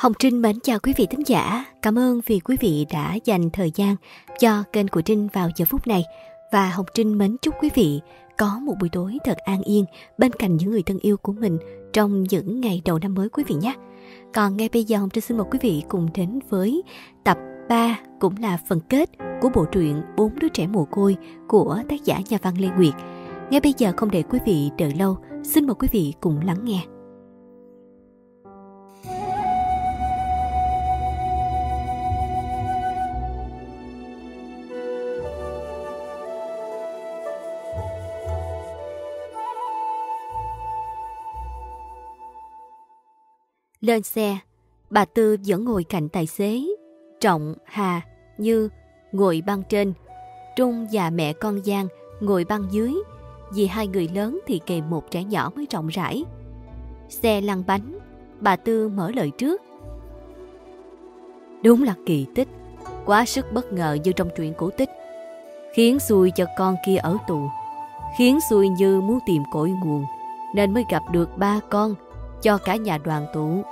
Hồng Trinh mến chào quý vị thính giả. Cảm ơn vì quý vị đã dành thời gian cho kênh của Trinh vào giờ phút này. Và Hồng Trinh mến chúc quý vị có một buổi tối thật an yên bên cạnh những người thân yêu của mình trong những ngày đầu năm mới quý vị nhé. Còn ngay bây giờ Hồng Trinh xin mời quý vị cùng đến với tập 3 cũng là phần kết của bộ truyện Bốn đứa trẻ mồ côi của tác giả nhà văn Lê Nguyệt. Ngay bây giờ không để quý vị đợi lâu, xin mời quý vị cùng lắng nghe. Lên xe, bà Tư vẫn ngồi cạnh tài xế. Trọng, Hà, Như ngồi băng trên. Trung và mẹ con Giang ngồi băng dưới. Vì hai người lớn thì kề một trẻ nhỏ mới rộng rãi. Xe lăn bánh, bà Tư mở lời trước. Đúng là kỳ tích, quá sức bất ngờ như trong truyện cổ tích. Khiến xui cho con kia ở tù, khiến xui như muốn tìm cội nguồn, nên mới gặp được ba con cho cả nhà đoàn tụ.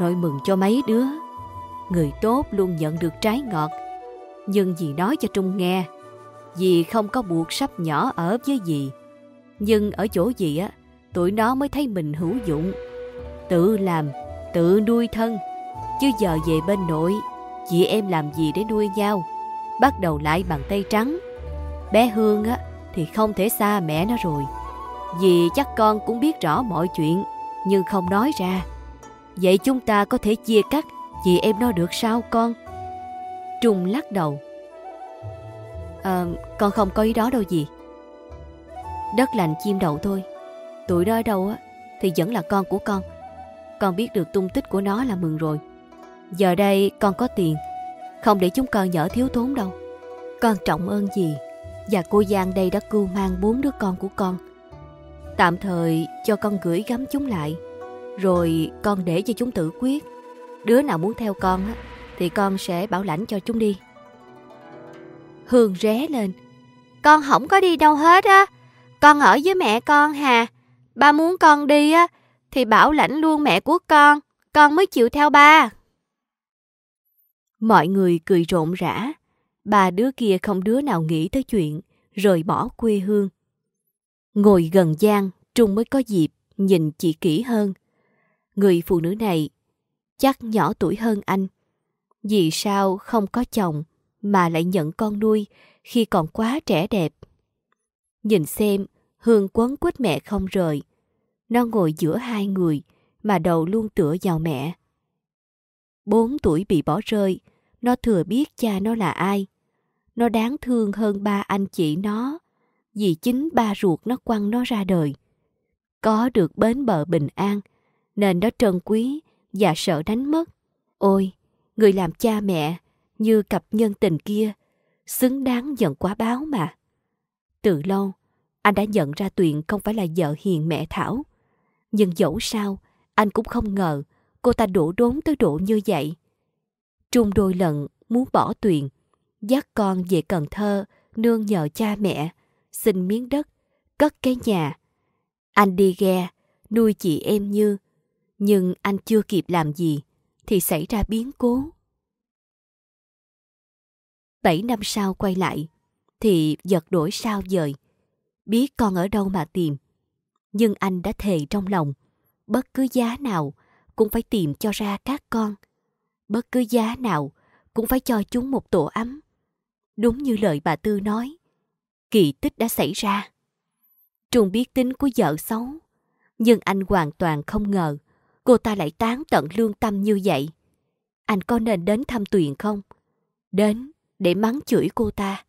Nội mừng cho mấy đứa. Người tốt luôn nhận được trái ngọt. Nhưng dì nói cho Trung nghe, dì không có buộc sắp nhỏ ở với dì. Nhưng ở chỗ dì á, tụi nó mới thấy mình hữu dụng. Tự làm, tự nuôi thân. Chứ giờ về bên nội, chị em làm gì để nuôi nhau? Bắt đầu lại bằng tay trắng. Bé Hương á, thì không thể xa mẹ nó rồi. Vì chắc con cũng biết rõ mọi chuyện nhưng không nói ra. Vậy chúng ta có thể chia cắt chị em nó được sao con? Trung lắc đầu. À, con không có ý đó đâu gì. Đất lành chim đậu thôi. Tụi nó ở đâu á thì vẫn là con của con. Con biết được tung tích của nó là mừng rồi. Giờ đây con có tiền, không để chúng con nhỡ thiếu thốn đâu. Con trọng ơn gì và cô Giang đây đã cưu mang bốn đứa con của con Tạm thời cho con gửi gắm chúng lại rồi con để cho chúng tự quyết. Đứa nào muốn theo con á, Thì con sẽ bảo lãnh cho chúng đi. Hương ré lên. Con không có đi đâu hết á. Con ở với mẹ con hà. Ba muốn con đi á Thì bảo lãnh luôn mẹ của con. Con mới chịu theo ba. Mọi người cười rộn rã. Ba đứa kia không đứa nào nghĩ tới chuyện Rời bỏ quê hương. Ngồi gần Giang, Trung mới có dịp nhìn chị kỹ hơn. Người phụ nữ này chắc nhỏ tuổi hơn anh. Vì sao không có chồng mà lại nhận con nuôi khi còn quá trẻ đẹp? Nhìn xem, Hương quấn quýt mẹ không rời. Nó ngồi giữa hai người mà đầu luôn tựa vào mẹ. Bốn tuổi bị bỏ rơi, nó thừa biết cha nó là ai. Nó đáng thương hơn ba anh chị nó vì chính ba ruột nó quăng nó ra đời. Có được bến bờ bình an, nên nó trân quý và sợ đánh mất. Ôi, người làm cha mẹ như cặp nhân tình kia, xứng đáng nhận quá báo mà. Từ lâu, anh đã nhận ra Tuyền không phải là vợ hiền mẹ Thảo. Nhưng dẫu sao, anh cũng không ngờ cô ta đổ đốn tới độ như vậy. Trung đôi lần muốn bỏ Tuyền, dắt con về Cần Thơ nương nhờ cha mẹ xin miếng đất, cất cái nhà. Anh đi ghe, nuôi chị em Như. Nhưng anh chưa kịp làm gì, thì xảy ra biến cố. Bảy năm sau quay lại, thì giật đổi sao dời. Biết con ở đâu mà tìm. Nhưng anh đã thề trong lòng, bất cứ giá nào cũng phải tìm cho ra các con. Bất cứ giá nào cũng phải cho chúng một tổ ấm. Đúng như lời bà Tư nói, kỳ tích đã xảy ra. Trung biết tính của vợ xấu, nhưng anh hoàn toàn không ngờ cô ta lại tán tận lương tâm như vậy. Anh có nên đến thăm Tuyền không? Đến để mắng chửi cô ta.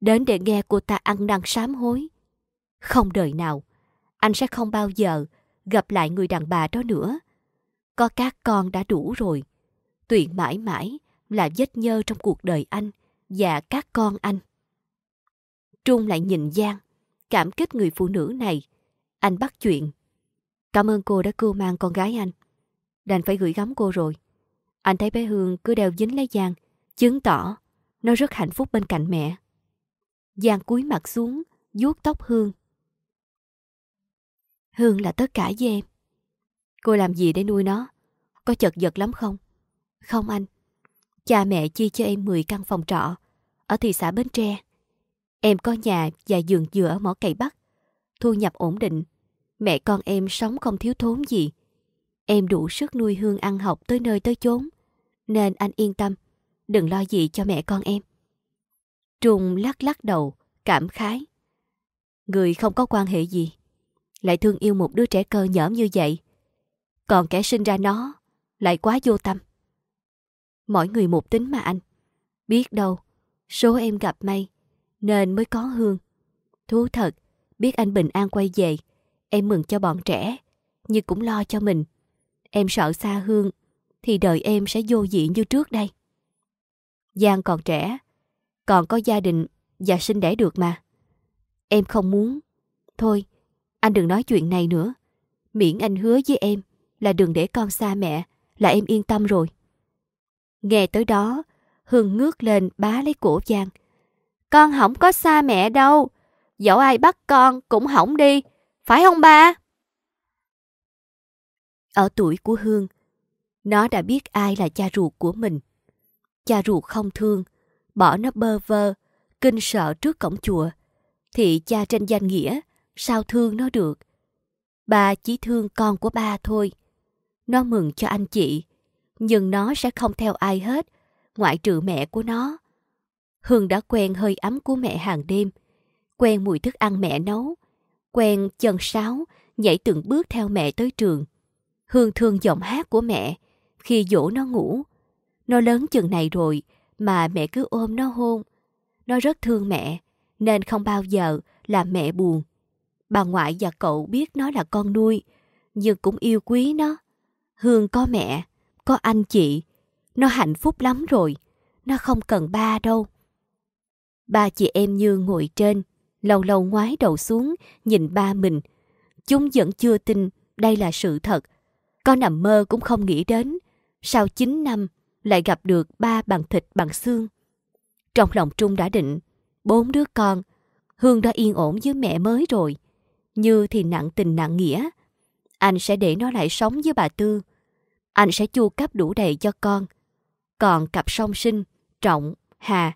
Đến để nghe cô ta ăn năn sám hối. Không đời nào, anh sẽ không bao giờ gặp lại người đàn bà đó nữa. Có các con đã đủ rồi. Tuyền mãi mãi là vết nhơ trong cuộc đời anh và các con anh. Trung lại nhìn Giang, cảm kích người phụ nữ này. Anh bắt chuyện. Cảm ơn cô đã cưu mang con gái anh. Đành phải gửi gắm cô rồi. Anh thấy bé Hương cứ đeo dính lấy Giang, chứng tỏ nó rất hạnh phúc bên cạnh mẹ. Giang cúi mặt xuống, vuốt tóc Hương. Hương là tất cả với em. Cô làm gì để nuôi nó? Có chật vật lắm không? Không anh. Cha mẹ chia cho em 10 căn phòng trọ ở thị xã Bến Tre. Em có nhà và giường dừa ở mỏ cày Bắc. Thu nhập ổn định. Mẹ con em sống không thiếu thốn gì. Em đủ sức nuôi Hương ăn học tới nơi tới chốn. Nên anh yên tâm, đừng lo gì cho mẹ con em. Trung lắc lắc đầu, cảm khái. Người không có quan hệ gì, lại thương yêu một đứa trẻ cơ nhỡm như vậy. Còn kẻ sinh ra nó lại quá vô tâm. Mỗi người một tính mà anh. Biết đâu, số em gặp may, nên mới có Hương. Thú thật, biết anh bình an quay về, em mừng cho bọn trẻ, nhưng cũng lo cho mình. Em sợ xa Hương, thì đời em sẽ vô dị như trước đây. Giang còn trẻ, còn có gia đình và sinh đẻ được mà. Em không muốn. Thôi, anh đừng nói chuyện này nữa. Miễn anh hứa với em là đừng để con xa mẹ, là em yên tâm rồi. Nghe tới đó, Hương ngước lên bá lấy cổ Giang. Con không có xa mẹ đâu. Dẫu ai bắt con cũng hỏng đi. Phải không ba? Ở tuổi của Hương, nó đã biết ai là cha ruột của mình. Cha ruột không thương, bỏ nó bơ vơ, kinh sợ trước cổng chùa. Thì cha trên danh nghĩa, sao thương nó được? Ba chỉ thương con của ba thôi. Nó mừng cho anh chị, nhưng nó sẽ không theo ai hết, ngoại trừ mẹ của nó. Hương đã quen hơi ấm của mẹ hàng đêm, quen mùi thức ăn mẹ nấu, quen chân sáo, nhảy từng bước theo mẹ tới trường. Hương thương giọng hát của mẹ khi dỗ nó ngủ. Nó lớn chừng này rồi mà mẹ cứ ôm nó hôn. Nó rất thương mẹ nên không bao giờ làm mẹ buồn. Bà ngoại và cậu biết nó là con nuôi nhưng cũng yêu quý nó. Hương có mẹ, có anh chị. Nó hạnh phúc lắm rồi. Nó không cần ba đâu. Ba chị em như ngồi trên, lâu lâu ngoái đầu xuống, nhìn ba mình. Chúng vẫn chưa tin đây là sự thật. Có nằm mơ cũng không nghĩ đến. Sau 9 năm, lại gặp được ba bằng thịt bằng xương. Trong lòng Trung đã định, bốn đứa con, Hương đã yên ổn với mẹ mới rồi. Như thì nặng tình nặng nghĩa. Anh sẽ để nó lại sống với bà Tư. Anh sẽ chu cấp đủ đầy cho con. Còn cặp song sinh, Trọng, Hà,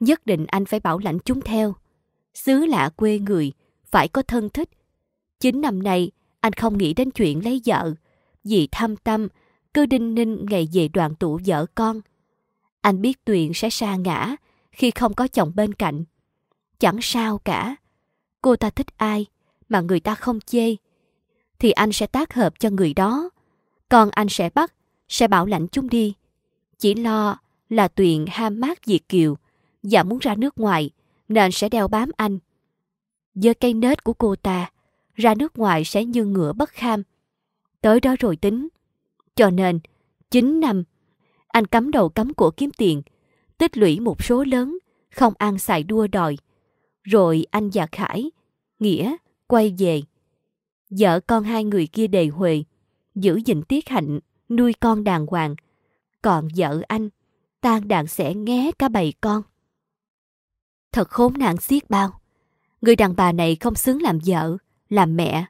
nhất định anh phải bảo lãnh chúng theo. Xứ lạ quê người, phải có thân thích. Chín năm nay, anh không nghĩ đến chuyện lấy vợ, vì thâm tâm, cứ đinh ninh ngày về đoàn tụ vợ con. Anh biết Tuyền sẽ sa ngã khi không có chồng bên cạnh. Chẳng sao cả. Cô ta thích ai mà người ta không chê, thì anh sẽ tác hợp cho người đó. Còn anh sẽ bắt, sẽ bảo lãnh chúng đi. Chỉ lo là Tuyền ham mát Việt Kiều và muốn ra nước ngoài nên sẽ đeo bám anh. Giờ cây nết của cô ta, ra nước ngoài sẽ như ngựa bất kham. Tới đó rồi tính. Cho nên, 9 năm, anh cắm đầu cắm cổ kiếm tiền, tích lũy một số lớn, không ăn xài đua đòi. Rồi anh và Khải, Nghĩa, quay về. Vợ con hai người kia đề huề, giữ gìn tiết hạnh, nuôi con đàng hoàng. Còn vợ anh, tan đàn sẽ nghe cả bầy con. Thật khốn nạn xiết bao. Người đàn bà này không xứng làm vợ, làm mẹ.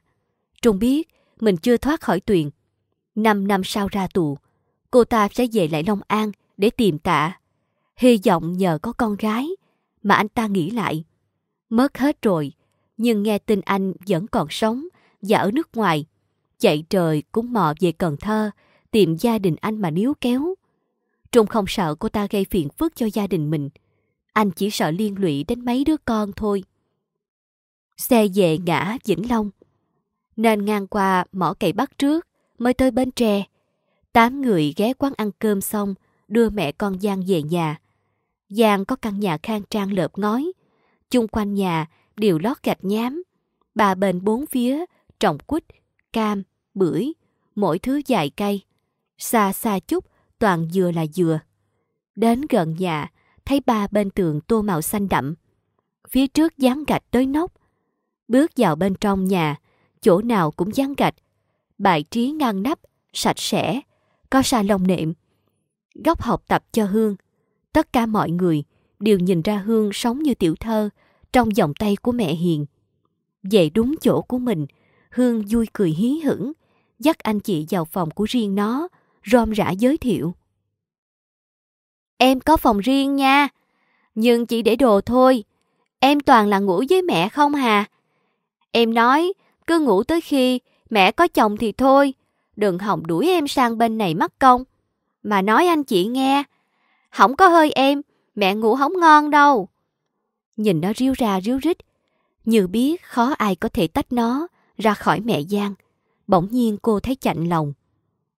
Trung biết mình chưa thoát khỏi tuyền. Năm năm sau ra tù, cô ta sẽ về lại Long An để tìm tạ. Hy vọng nhờ có con gái mà anh ta nghĩ lại. Mất hết rồi, nhưng nghe tin anh vẫn còn sống và ở nước ngoài. Chạy trời cũng mò về Cần Thơ tìm gia đình anh mà níu kéo. Trung không sợ cô ta gây phiền phức cho gia đình mình. Anh chỉ sợ liên lụy đến mấy đứa con thôi. Xe về ngã Vĩnh Long. Nên ngang qua mỏ cày bắt trước mới tới Bến Tre. Tám người ghé quán ăn cơm xong đưa mẹ con Giang về nhà. Giang có căn nhà khang trang lợp ngói. Chung quanh nhà đều lót gạch nhám. Bà bên bốn phía trồng quýt, cam, bưởi, mỗi thứ dài cây. Xa xa chút toàn dừa là dừa. Đến gần nhà, thấy ba bên tường tô màu xanh đậm. Phía trước dán gạch tới nóc. Bước vào bên trong nhà, chỗ nào cũng dán gạch. Bài trí ngăn nắp, sạch sẽ, có sa lông nệm. Góc học tập cho Hương. Tất cả mọi người đều nhìn ra Hương sống như tiểu thơ trong vòng tay của mẹ Hiền. Về đúng chỗ của mình, Hương vui cười hí hửng, dắt anh chị vào phòng của riêng nó, rôm rã giới thiệu. Em có phòng riêng nha, nhưng chỉ để đồ thôi. Em toàn là ngủ với mẹ không hà. Em nói, cứ ngủ tới khi mẹ có chồng thì thôi, đừng hòng đuổi em sang bên này mất công. Mà nói anh chị nghe, không có hơi em, mẹ ngủ không ngon đâu. Nhìn nó ríu ra ríu rít, như biết khó ai có thể tách nó ra khỏi mẹ Giang. Bỗng nhiên cô thấy chạnh lòng.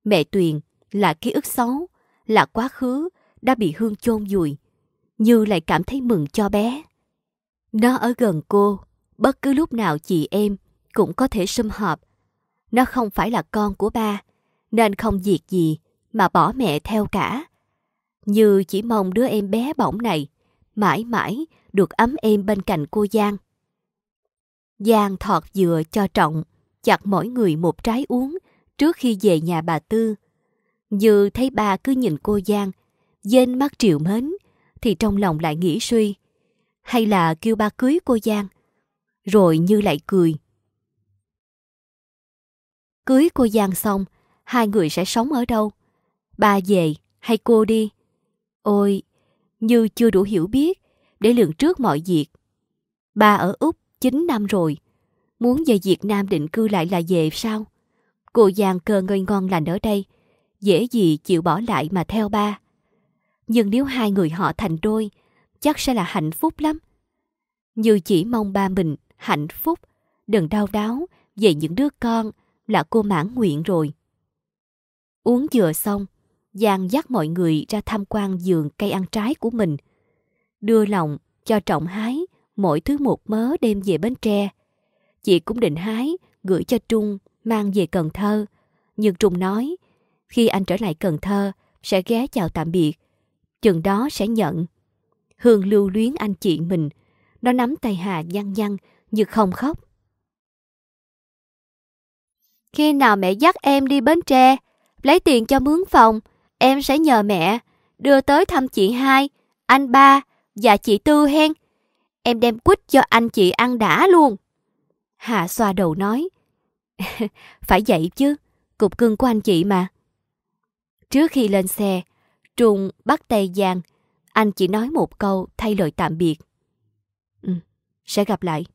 Mẹ Tuyền là ký ức xấu, là quá khứ đã bị Hương chôn vùi. Như lại cảm thấy mừng cho bé. Nó ở gần cô, bất cứ lúc nào chị em cũng có thể sum họp. Nó không phải là con của ba, nên không việc gì mà bỏ mẹ theo cả. Như chỉ mong đứa em bé bỏng này mãi mãi được ấm êm bên cạnh cô Giang. Giang thọt dừa cho trọng, chặt mỗi người một trái uống trước khi về nhà bà Tư. Như thấy ba cứ nhìn cô Giang, dên mắt triệu mến, thì trong lòng lại nghĩ suy. Hay là kêu ba cưới cô Giang? Rồi Như lại cười. Cưới cô Giang xong, hai người sẽ sống ở đâu? Ba về hay cô đi? Ôi, Như chưa đủ hiểu biết để lường trước mọi việc. Ba ở Úc 9 năm rồi, muốn về Việt Nam định cư lại là về sao? Cô Giang cơ ngơi ngon lành ở đây, dễ gì chịu bỏ lại mà theo ba. Nhưng nếu hai người họ thành đôi, chắc sẽ là hạnh phúc lắm. Như chỉ mong ba mình hạnh phúc, đừng đau đáo về những đứa con là cô mãn nguyện rồi. Uống dừa xong, Giang dắt mọi người ra tham quan vườn cây ăn trái của mình. Đưa lòng cho trọng hái mỗi thứ một mớ đem về Bến Tre. Chị cũng định hái, gửi cho Trung, mang về Cần Thơ. Nhưng Trung nói, khi anh trở lại Cần Thơ, sẽ ghé chào tạm biệt. Chừng đó sẽ nhận. Hương lưu luyến anh chị mình. Nó nắm tay Hà nhăn nhăn như không khóc. Khi nào mẹ dắt em đi Bến Tre, lấy tiền cho mướn phòng, em sẽ nhờ mẹ đưa tới thăm chị hai, anh ba và chị Tư hen. Em đem quýt cho anh chị ăn đã luôn. Hà xoa đầu nói. Phải vậy chứ, cục cưng của anh chị mà. Trước khi lên xe, Trung bắt tay Giang. Anh chỉ nói một câu thay lời tạm biệt. Ừ, sẽ gặp lại.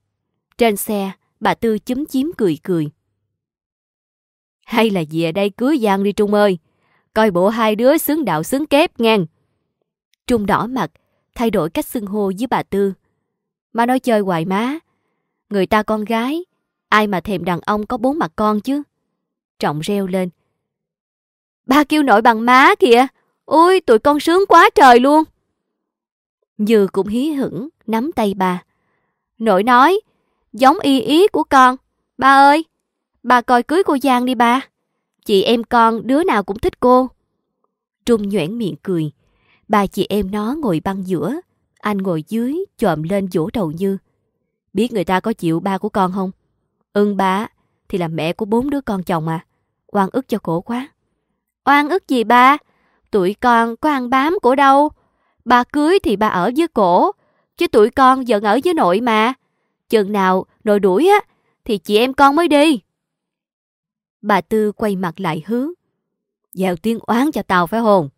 Trên xe, bà Tư chúm chím cười cười. Hay là về đây cưới Giang đi Trung ơi. Coi bộ hai đứa xứng đạo xứng kép ngang. Trung đỏ mặt, thay đổi cách xưng hô với bà Tư. Má nói chơi hoài má. Người ta con gái, ai mà thèm đàn ông có bốn mặt con chứ. Trọng reo lên. Ba kêu nội bằng má kìa. Ôi, tụi con sướng quá trời luôn. Như cũng hí hửng, nắm tay bà. Nội nói, giống y ý của con. Ba ơi, bà coi cưới cô Giang đi ba. Chị em con đứa nào cũng thích cô. Trung nhoẻn miệng cười. Ba chị em nó ngồi băng giữa. Anh ngồi dưới, chồm lên vỗ đầu Như. Biết người ta có chịu ba của con không? Ưng ba thì là mẹ của bốn đứa con chồng à. Oan ức cho cổ quá. Oan ức gì ba? Tụi con có ăn bám của đâu. bà cưới thì bà ở với cổ. Chứ tụi con vẫn ở với nội mà. Chừng nào nội đuổi á, thì chị em con mới đi. Bà Tư quay mặt lại hướng. Dèo tuyên oán cho tao phải hồn.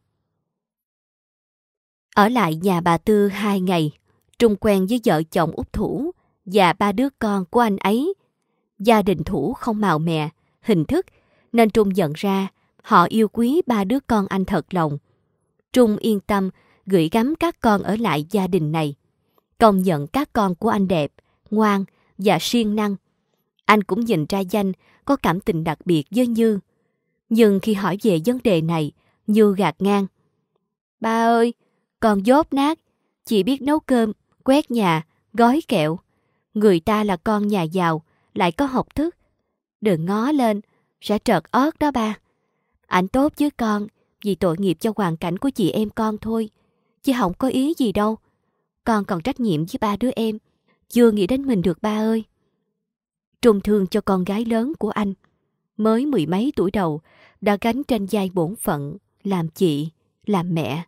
Ở lại nhà bà Tư hai ngày, Trung quen với vợ chồng út Thủ và ba đứa con của anh ấy. Gia đình Thủ không màu mè, hình thức, nên Trung nhận ra họ yêu quý ba đứa con anh thật lòng. Trung yên tâm gửi gắm các con ở lại gia đình này. Công nhận các con của anh đẹp, ngoan và siêng năng. Anh cũng nhìn ra danh có cảm tình đặc biệt với Như. Nhưng khi hỏi về vấn đề này, Như gạt ngang. Ba ơi, con dốt nát, chỉ biết nấu cơm, quét nhà, gói kẹo. Người ta là con nhà giàu, lại có học thức. Đừng ngó lên, sẽ trợt ớt đó ba. Anh tốt với con, vì tội nghiệp cho hoàn cảnh của chị em con thôi. Chứ không có ý gì đâu. Con còn trách nhiệm với ba đứa em. Chưa nghĩ đến mình được ba ơi. trùng thương cho con gái lớn của anh. Mới mười mấy tuổi đầu, đã gánh trên vai bổn phận, làm chị, làm mẹ.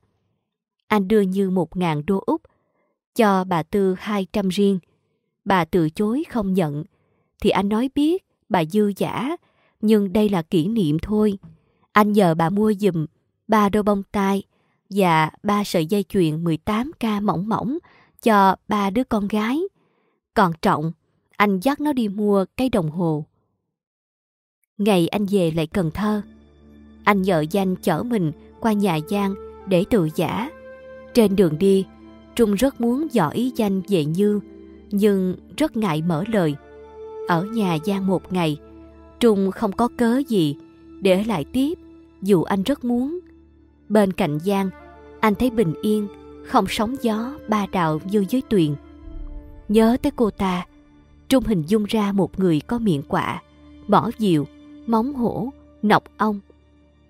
Anh đưa như một ngàn đô Úc, cho bà Tư hai trăm riêng. Bà từ chối không nhận, thì anh nói biết bà dư giả, nhưng đây là kỷ niệm thôi. Anh nhờ bà mua giùm ba đôi bông tai và ba sợi dây chuyền 18K mỏng mỏng cho ba đứa con gái. Còn Trọng, anh dắt nó đi mua cái đồng hồ. Ngày anh về lại Cần Thơ, anh nhờ danh chở mình qua nhà Giang để tự giả. Trên đường đi, Trung rất muốn dò ý danh về Như, nhưng rất ngại mở lời. Ở nhà Giang một ngày, Trung không có cớ gì để lại tiếp, dù anh rất muốn. Bên cạnh Giang, anh thấy bình yên, không sóng gió ba đạo như dưới tuyền. Nhớ tới cô ta, Trung hình dung ra một người có miệng quạ, mỏ diều, móng hổ, nọc ong.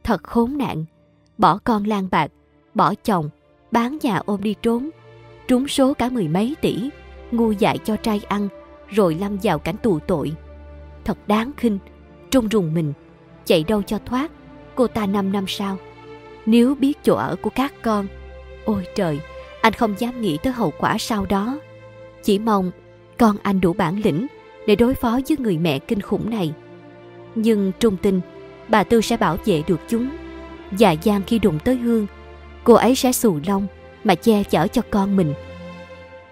Thật khốn nạn, bỏ con lang bạc, bỏ chồng, bán nhà ôm đi trốn, trúng số cả mười mấy tỷ, ngu dại cho trai ăn, rồi lâm vào cảnh tù tội. Thật đáng khinh, trung rùng mình, chạy đâu cho thoát, cô ta năm năm sau. Nếu biết chỗ ở của các con, ôi trời, anh không dám nghĩ tới hậu quả sau đó. Chỉ mong con anh đủ bản lĩnh để đối phó với người mẹ kinh khủng này. Nhưng trung tin, bà Tư sẽ bảo vệ được chúng. Dạ Giang khi đụng tới Hương, cô ấy sẽ xù lông mà che chở cho con mình.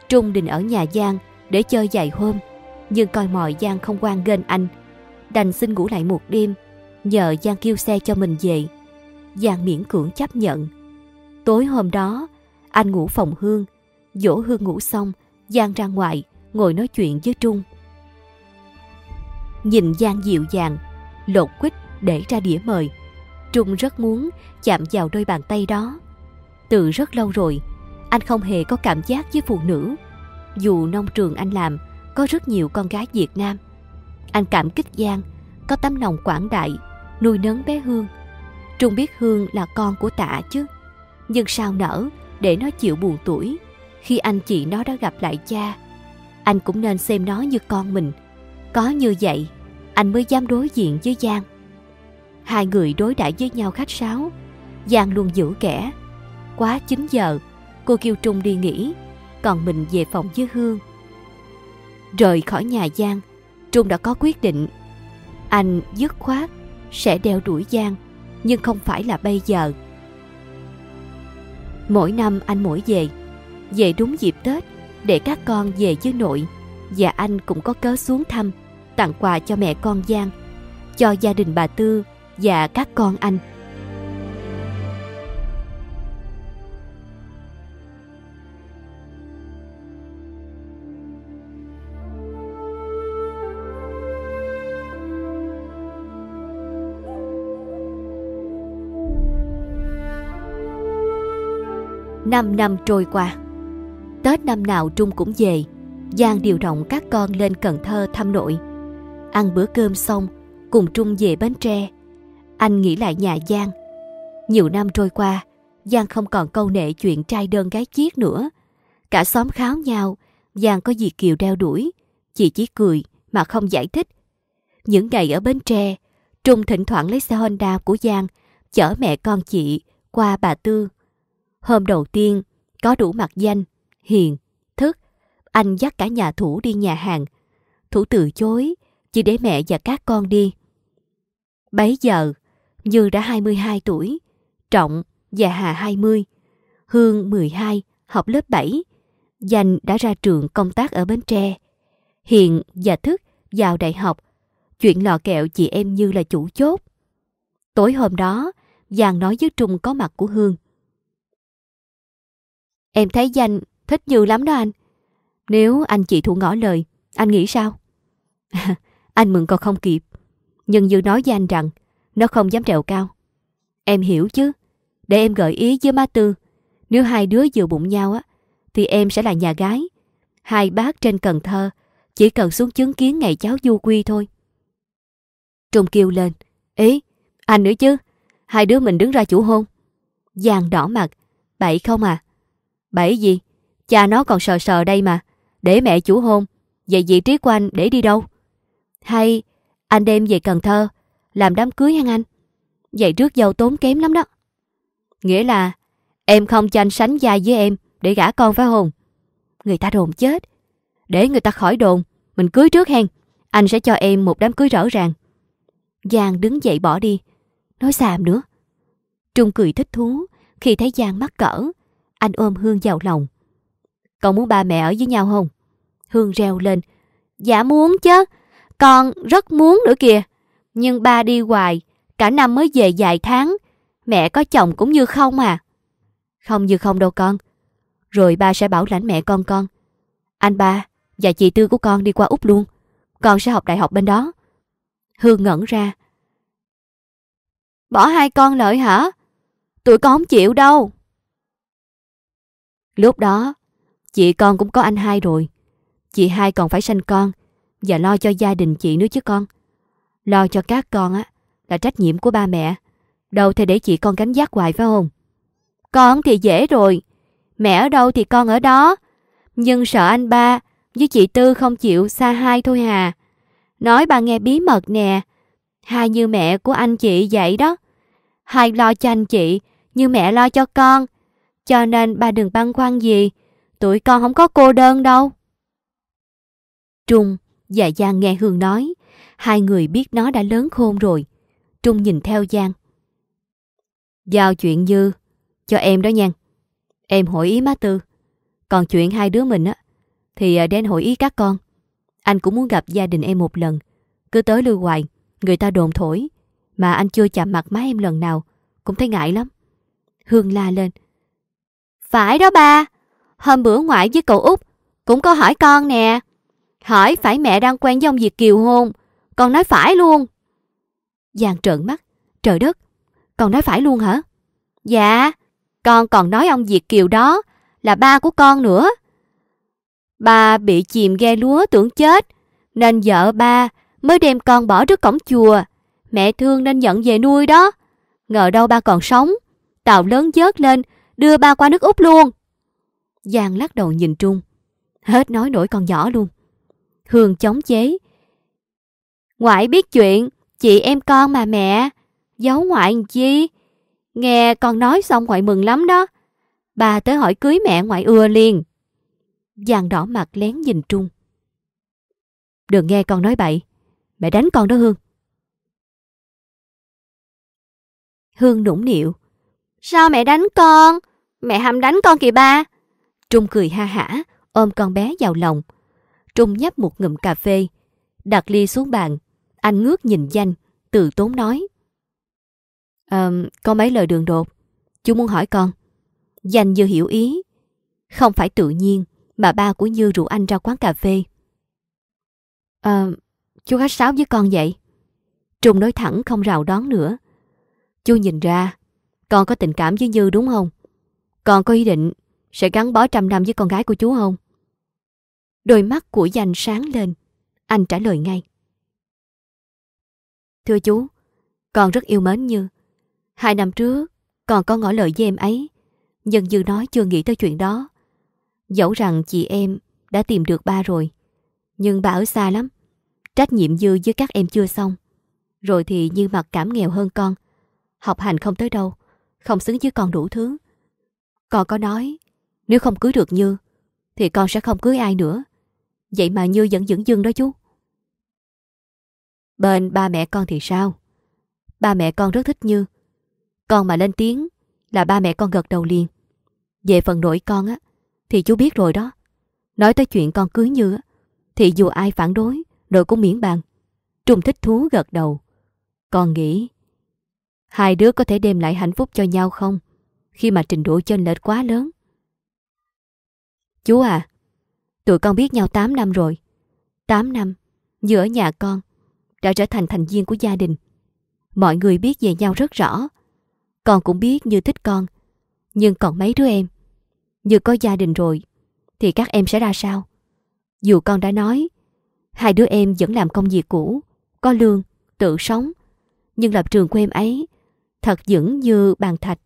Trung định ở nhà Giang để chơi vài hôm, nhưng coi mọi Giang không quan nghênh anh. Đành xin ngủ lại một đêm, nhờ Giang kêu xe cho mình về. Giang miễn cưỡng chấp nhận. Tối hôm đó, anh ngủ phòng Hương, dỗ Hương ngủ xong, Giang ra ngoài, ngồi nói chuyện với Trung. Nhìn Giang dịu dàng, lột quýt để ra đĩa mời. Trung rất muốn chạm vào đôi bàn tay đó. Từ rất lâu rồi, anh không hề có cảm giác với phụ nữ. Dù nông trường anh làm có rất nhiều con gái Việt Nam. Anh cảm kích Giang, có tấm lòng quảng đại, nuôi nấng bé Hương. Trung biết Hương là con của tạ chứ. Nhưng sao nỡ để nó chịu buồn tuổi khi anh chị nó đã gặp lại cha. Anh cũng nên xem nó như con mình. Có như vậy, anh mới dám đối diện với Giang. Hai người đối đãi với nhau khách sáo. Giang luôn giữ kẻ. Quá 9 giờ, cô kêu Trung đi nghỉ, còn mình về phòng với Hương. Rời khỏi nhà Giang, Trung đã có quyết định. Anh dứt khoát sẽ đeo đuổi Giang, nhưng không phải là bây giờ. Mỗi năm anh mỗi về, về đúng dịp Tết để các con về với nội và anh cũng có cớ xuống thăm, tặng quà cho mẹ con Giang, cho gia đình bà Tư và các con anh. Năm năm trôi qua. Tết năm nào Trung cũng về, Giang điều động các con lên Cần Thơ thăm nội. Ăn bữa cơm xong, Cùng Trung về Bến Tre. Anh nghĩ lại nhà Giang. Nhiều năm trôi qua, Giang không còn câu nệ chuyện trai đơn gái chiếc nữa. Cả xóm kháo nhau, Giang có gì Kiều đeo đuổi Chị chỉ cười mà không giải thích. Những ngày ở Bến Tre, Trung thỉnh thoảng lấy xe Honda của Giang Chở mẹ con chị qua bà Tư. Hôm đầu tiên, có đủ mặt danh, hiền, thức. Anh dắt cả nhà thủ đi nhà hàng. Thủ từ chối, chỉ để mẹ và các con đi. Bấy giờ, Như đã 22 tuổi, Trọng và Hà 20, Hương 12, học lớp 7, Danh đã ra trường công tác ở Bến Tre. Hiền và Thức vào đại học, chuyện lò kẹo chị em Như là chủ chốt. Tối hôm đó, Giang nói với Trung có mặt của Hương. Em thấy danh thích Như lắm đó anh. Nếu anh chị thủ ngỏ lời, anh nghĩ sao? anh mừng còn không kịp. Nhưng Như nói với anh rằng nó không dám trèo cao. Em hiểu chứ. Để em gợi ý với má Tư. Nếu hai đứa vừa bụng nhau á, thì em sẽ là nhà gái. Hai bác trên Cần Thơ chỉ cần xuống chứng kiến ngày cháu du quy thôi. Trung kêu lên. Ý, anh nữa chứ. Hai đứa mình đứng ra chủ hôn. Giang đỏ mặt. Bậy không à? Bảy gì? Cha nó còn sờ sờ đây mà. Để mẹ chủ hôn. Vậy vị trí của anh để đi đâu? Hay anh đem về Cần Thơ làm đám cưới hăng anh? Vậy trước dâu tốn kém lắm đó. Nghĩa là em không cho anh sánh vai với em để gả con phải không? Người ta đồn chết. Để người ta khỏi đồn, mình cưới trước hen. Anh sẽ cho em một đám cưới rõ ràng. Giang đứng dậy bỏ đi. nói xàm nữa. Trung cười thích thú khi thấy Giang mắc cỡ. Anh ôm Hương vào lòng. Con muốn ba mẹ ở với nhau không? Hương reo lên. Dạ muốn chứ. Con rất muốn nữa kìa. Nhưng ba đi hoài. Cả năm mới về vài tháng. Mẹ có chồng cũng như không à. Không như không đâu con. Rồi ba sẽ bảo lãnh mẹ con con. Anh ba và chị Tư của con đi qua Úc luôn. Con sẽ học đại học bên đó. Hương ngẩn ra. Bỏ hai con lợi hả? Tụi con không chịu đâu. Lúc đó, chị con cũng có anh hai rồi. Chị hai còn phải sanh con và lo cho gia đình chị nữa chứ con. Lo cho các con á là trách nhiệm của ba mẹ. Đâu thể để chị con gánh vác hoài phải không? Con thì dễ rồi. Mẹ ở đâu thì con ở đó. Nhưng sợ anh ba với chị Tư không chịu xa hai thôi hà. Nói bà nghe bí mật nè. Hai như mẹ của anh chị vậy đó. Hai lo cho anh chị như mẹ lo cho con. Cho nên bà đừng băn khoăn gì. Tụi con không có cô đơn đâu. Trung và Giang nghe Hương nói. Hai người biết nó đã lớn khôn rồi. Trung nhìn theo Giang. Giao chuyện Như cho em đó nha. Em hỏi ý má Tư. Còn chuyện hai đứa mình á thì à, đến hỏi ý các con. Anh cũng muốn gặp gia đình em một lần. Cứ tới lưu hoài, người ta đồn thổi. Mà anh chưa chạm mặt má em lần nào, cũng thấy ngại lắm. Hương la lên. Phải đó ba, hôm bữa ngoại với cậu út cũng có hỏi con nè. Hỏi phải mẹ đang quen với ông Việt Kiều hôn. Con nói phải luôn. Giang trợn mắt. Trời đất, con nói phải luôn hả? Dạ, con còn nói ông Việt Kiều đó là ba của con nữa. Ba bị chìm ghe lúa tưởng chết, nên vợ ba mới đem con bỏ trước cổng chùa. Mẹ thương nên nhận về nuôi đó. Ngờ đâu ba còn sống. Tàu lớn dớt lên, đưa ba qua nước Úc luôn. Giang lắc đầu nhìn Trung. Hết nói nổi con nhỏ luôn. Hương chống chế. Ngoại biết chuyện, chị em con mà mẹ. Giấu ngoại làm chi? Nghe con nói xong ngoại mừng lắm đó. Bà tới hỏi cưới mẹ ngoại ưa liền. Giang đỏ mặt lén nhìn Trung. Đừng nghe con nói bậy. Mẹ đánh con đó Hương. Hương nũng nịu. Sao mẹ đánh con? Mẹ ham đánh con kìa ba. Trung cười ha hả, ôm con bé vào lòng. Trung nhấp một ngụm cà phê, đặt ly xuống bàn. Anh ngước nhìn danh, từ tốn nói. À, có mấy lời đường đột. Chú muốn hỏi con. Danh như hiểu ý. Không phải tự nhiên mà ba của Như rủ anh ra quán cà phê. À, chú khách sáo với con vậy. Trung nói thẳng không rào đón nữa. Chú nhìn ra, con có tình cảm với Như đúng không? Con có ý định sẽ gắn bó trăm năm với con gái của chú không? Đôi mắt của danh sáng lên. Anh trả lời ngay. Thưa chú, con rất yêu mến Như. Hai năm trước, con có ngỏ lời với em ấy. Nhưng Như nói chưa nghĩ tới chuyện đó. Dẫu rằng chị em đã tìm được ba rồi. Nhưng ba ở xa lắm. Trách nhiệm Như với các em chưa xong. Rồi thì Như mặc cảm nghèo hơn con. Học hành không tới đâu. Không xứng với con đủ thứ. Con có nói, nếu không cưới được Như, thì con sẽ không cưới ai nữa. Vậy mà Như vẫn dững dưng đó chú. Bên ba mẹ con thì sao? Ba mẹ con rất thích Như. Con mà lên tiếng là ba mẹ con gật đầu liền. Về phần nội con á, thì chú biết rồi đó. Nói tới chuyện con cưới Như á, thì dù ai phản đối, rồi cũng miễn bàn. Trung thích thú gật đầu. Con nghĩ, hai đứa có thể đem lại hạnh phúc cho nhau không? Khi mà trình độ chênh lệch quá lớn. Chú à, tụi con biết nhau 8 năm rồi. 8 năm, như ở nhà con, đã trở thành thành viên của gia đình. Mọi người biết về nhau rất rõ. Con cũng biết Như thích con. Nhưng còn mấy đứa em. Như có gia đình rồi, thì các em sẽ ra sao? Dù con đã nói, hai đứa em vẫn làm công việc cũ, có lương, tự sống. Nhưng lập trường của em ấy thật vững như bàn thạch.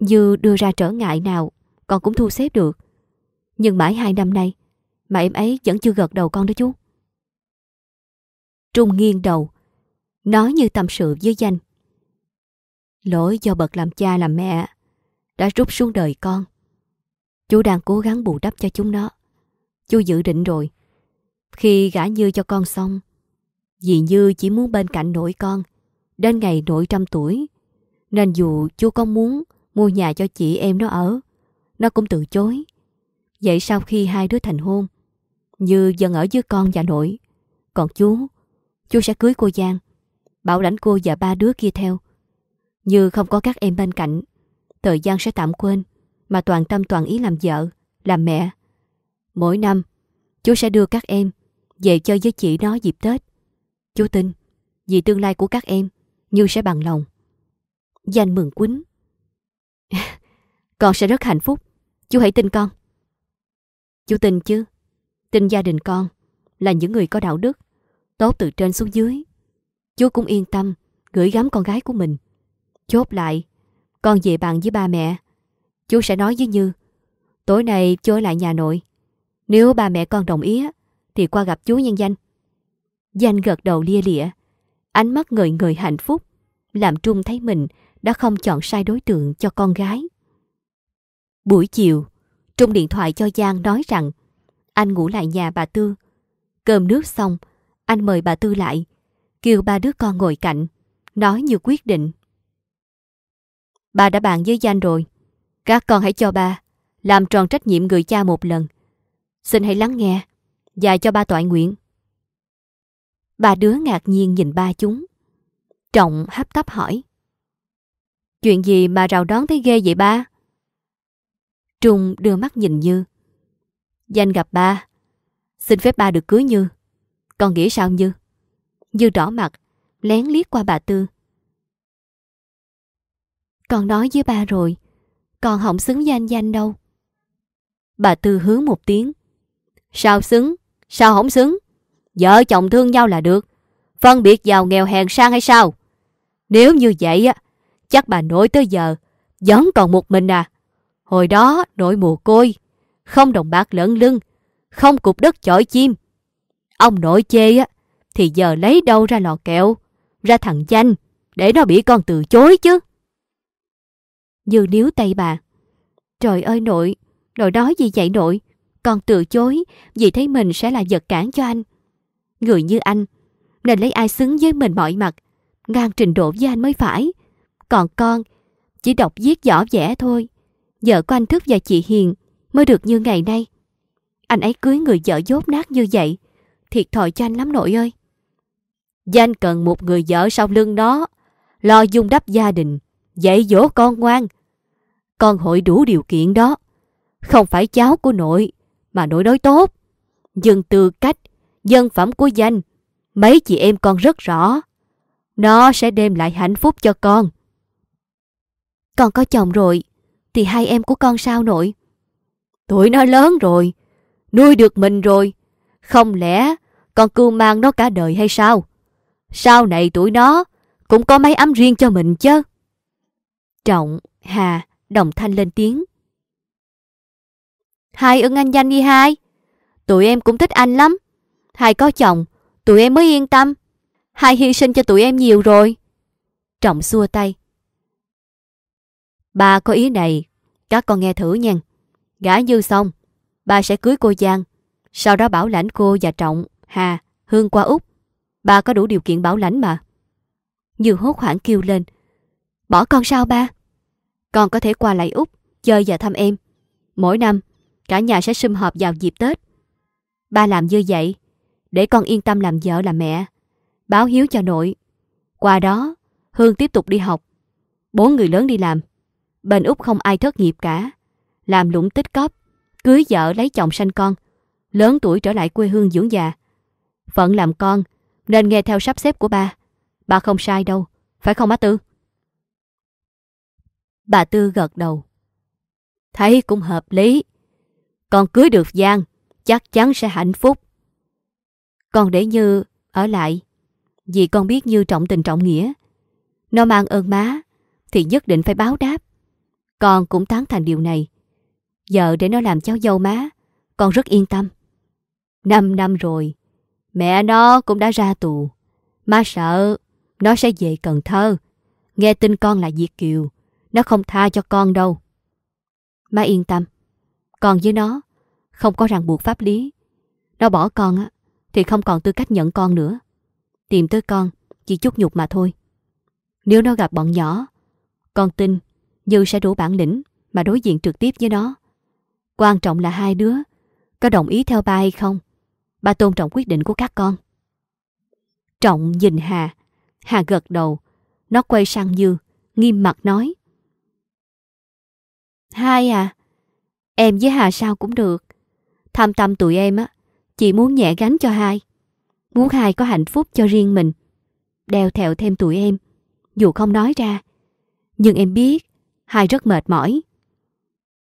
Như đưa ra trở ngại nào, con cũng thu xếp được. Nhưng mãi hai năm nay, mà em ấy vẫn chưa gật đầu con đó chú. Trung nghiêng đầu, nói như tâm sự với danh. Lỗi do bậc làm cha làm mẹ đã rút xuống đời con. Chú đang cố gắng bù đắp cho chúng nó. Chú dự định rồi. Khi gả Như cho con xong, dì Như chỉ muốn bên cạnh nội con, Đến ngày nội trăm tuổi, nên dù chú có muốn mua nhà cho chị em nó ở, nó cũng từ chối. Vậy sau khi hai đứa thành hôn, Như dần ở với con và nội, còn chú, chú sẽ cưới cô Giang, bảo lãnh cô và ba đứa kia theo. Như không có các em bên cạnh, thời gian sẽ tạm quên, mà toàn tâm toàn ý làm vợ, làm mẹ. Mỗi năm, chú sẽ đưa các em về chơi với chị nó dịp Tết. Chú tin, vì tương lai của các em, như sẽ bằng lòng. Danh mừng quýnh. con sẽ rất hạnh phúc. Chú hãy tin con. Chú tin chứ. Tin gia đình con là những người có đạo đức, tốt từ trên xuống dưới. Chú cũng yên tâm gửi gắm con gái của mình. Chốt lại, con về bạn với ba mẹ. Chú sẽ nói với Như, tối nay chú ở lại nhà nội. Nếu ba mẹ con đồng ý thì qua gặp chú nhân danh. Danh gật đầu lia lịa, ánh mắt ngời ngời hạnh phúc, làm Trung thấy mình đã không chọn sai đối tượng cho con gái. Buổi chiều, Trung điện thoại cho Giang nói rằng anh ngủ lại nhà bà Tư. Cơm nước xong, anh mời bà Tư lại, kêu ba đứa con ngồi cạnh, nói như quyết định. Bà đã bàn với Giang rồi, các con hãy cho ba làm tròn trách nhiệm người cha một lần. Xin hãy lắng nghe và cho ba tọa nguyện. Ba đứa ngạc nhiên nhìn ba chúng. Trọng hấp tấp hỏi. Chuyện gì mà rào đón thấy ghê vậy ba? Trung đưa mắt nhìn Như. Danh gặp ba. Xin phép ba được cưới Như. Con nghĩ sao Như? Như đỏ mặt, lén liếc qua bà Tư. Con nói với ba rồi, con không xứng với anh Danh đâu. Bà Tư hướng một tiếng. Sao xứng? Sao không xứng? Vợ chồng thương nhau là được. Phân biệt giàu nghèo hèn sang hay sao? Nếu như vậy á, chắc bà nội tới giờ vẫn còn một mình à. Hồi đó nội mồ côi, không đồng bạc lẫn lưng, không cục đất chọi chim. Ông nội chê á, thì giờ lấy đâu ra lò kẹo, ra thằng danh, để nó bị con từ chối chứ. Như níu tay bà. Trời ơi nội, nội nói gì vậy nội? Con từ chối vì thấy mình sẽ là vật cản cho anh. Người như anh, nên lấy ai xứng với mình mọi mặt, ngang trình độ với anh mới phải. Còn con, chỉ đọc viết rõ vẽ thôi. Vợ của anh Thức và chị Hiền mới được như ngày nay. Anh ấy cưới người vợ dốt nát như vậy, thiệt thòi cho anh lắm nội ơi. anh cần một người vợ sau lưng đó, lo dung đắp gia đình, dạy dỗ con ngoan. Con hội đủ điều kiện đó, không phải cháu của nội, mà nội nói tốt. Nhưng tư cách, dân phẩm của danh, mấy chị em con rất rõ. Nó sẽ đem lại hạnh phúc cho con. Con có chồng rồi, thì hai em của con sao nội? tuổi nó lớn rồi, nuôi được mình rồi. Không lẽ con cưu mang nó cả đời hay sao? Sau này tuổi nó cũng có máy ấm riêng cho mình chứ. Trọng, Hà, đồng thanh lên tiếng. Hai ưng anh danh đi hai. Tụi em cũng thích anh lắm. Hai có chồng, tụi em mới yên tâm. Hai hy sinh cho tụi em nhiều rồi. Trọng xua tay. Bà có ý này, các con nghe thử nha. Gả như xong, bà sẽ cưới cô Giang. Sau đó bảo lãnh cô và Trọng, Hà, Hương qua Úc. Ba có đủ điều kiện bảo lãnh mà. Như hốt hoảng kêu lên. Bỏ con sao ba? Con có thể qua lại Úc, chơi và thăm em. Mỗi năm, cả nhà sẽ sum họp vào dịp Tết. Ba làm như vậy, để con yên tâm làm vợ làm mẹ. Báo hiếu cho nội. Qua đó, Hương tiếp tục đi học. Bốn người lớn đi làm. Bên Úc không ai thất nghiệp cả. Làm lũng tích cóp, cưới vợ lấy chồng sanh con. Lớn tuổi trở lại quê hương dưỡng già. Phận làm con, nên nghe theo sắp xếp của ba. Ba không sai đâu, phải không má Tư? Bà Tư gật đầu. Thấy cũng hợp lý. Con cưới được Giang, chắc chắn sẽ hạnh phúc. Con để Như ở lại, vì con biết Như trọng tình trọng nghĩa. Nó mang ơn má, thì nhất định phải báo đáp. Con cũng tán thành điều này. Giờ để nó làm cháu dâu má, con rất yên tâm. Năm năm rồi, mẹ nó cũng đã ra tù. Má sợ nó sẽ về Cần Thơ. Nghe tin con là diệt Kiều, nó không tha cho con đâu. Má yên tâm, con với nó không có ràng buộc pháp lý. Nó bỏ con á, thì không còn tư cách nhận con nữa. Tìm tới con chỉ chút nhục mà thôi. Nếu nó gặp bọn nhỏ, con tin Như sẽ đủ bản lĩnh mà đối diện trực tiếp với nó. Quan trọng là hai đứa có đồng ý theo ba hay không. Ba tôn trọng quyết định của các con. Trọng nhìn Hà. Hà gật đầu. Nó quay sang Như, nghiêm mặt nói. Hai à, em với Hà sao cũng được. Tham tâm tụi em á, chị muốn nhẹ gánh cho hai. Muốn hai có hạnh phúc cho riêng mình. Đeo theo thêm tụi em, dù không nói ra. Nhưng em biết, hai rất mệt mỏi.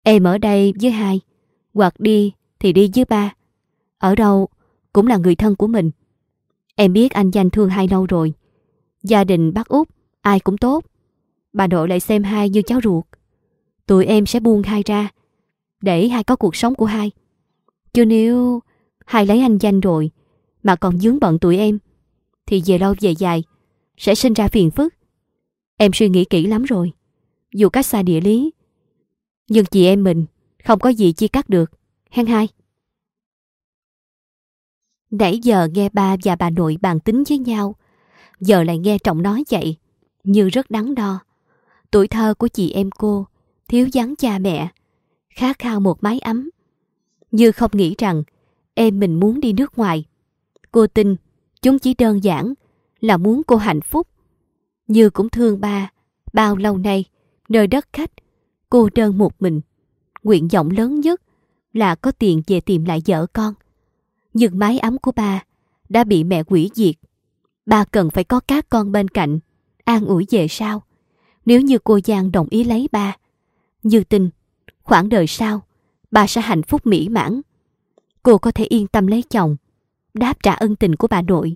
Em ở đây với hai, hoặc đi thì đi với ba. Ở đâu cũng là người thân của mình. Em biết anh danh thương hai lâu rồi. Gia đình bác út, ai cũng tốt. Bà nội lại xem hai như cháu ruột. Tụi em sẽ buông hai ra, để hai có cuộc sống của hai. Chứ nếu hai lấy anh danh rồi, mà còn dướng bận tụi em, thì về lâu về dài, sẽ sinh ra phiền phức. Em suy nghĩ kỹ lắm rồi. Dù cách xa địa lý, nhưng chị em mình không có gì chia cắt được, hen hai. Nãy giờ nghe ba và bà nội bàn tính với nhau, giờ lại nghe trọng nói vậy, như rất đắn đo. Tuổi thơ của chị em cô, thiếu vắng cha mẹ, khát khao một mái ấm. Như không nghĩ rằng em mình muốn đi nước ngoài. Cô tin chúng chỉ đơn giản là muốn cô hạnh phúc. Như cũng thương ba, bao lâu nay, nơi đất khách, cô đơn một mình. Nguyện vọng lớn nhất là có tiền về tìm lại vợ con. Nhưng mái ấm của ba đã bị mẹ quỷ diệt. Ba cần phải có các con bên cạnh, an ủi về sau. Nếu như cô Giang đồng ý lấy ba, như tin, khoảng đời sau, bà sẽ hạnh phúc mỹ mãn. Cô có thể yên tâm lấy chồng, đáp trả ân tình của bà nội.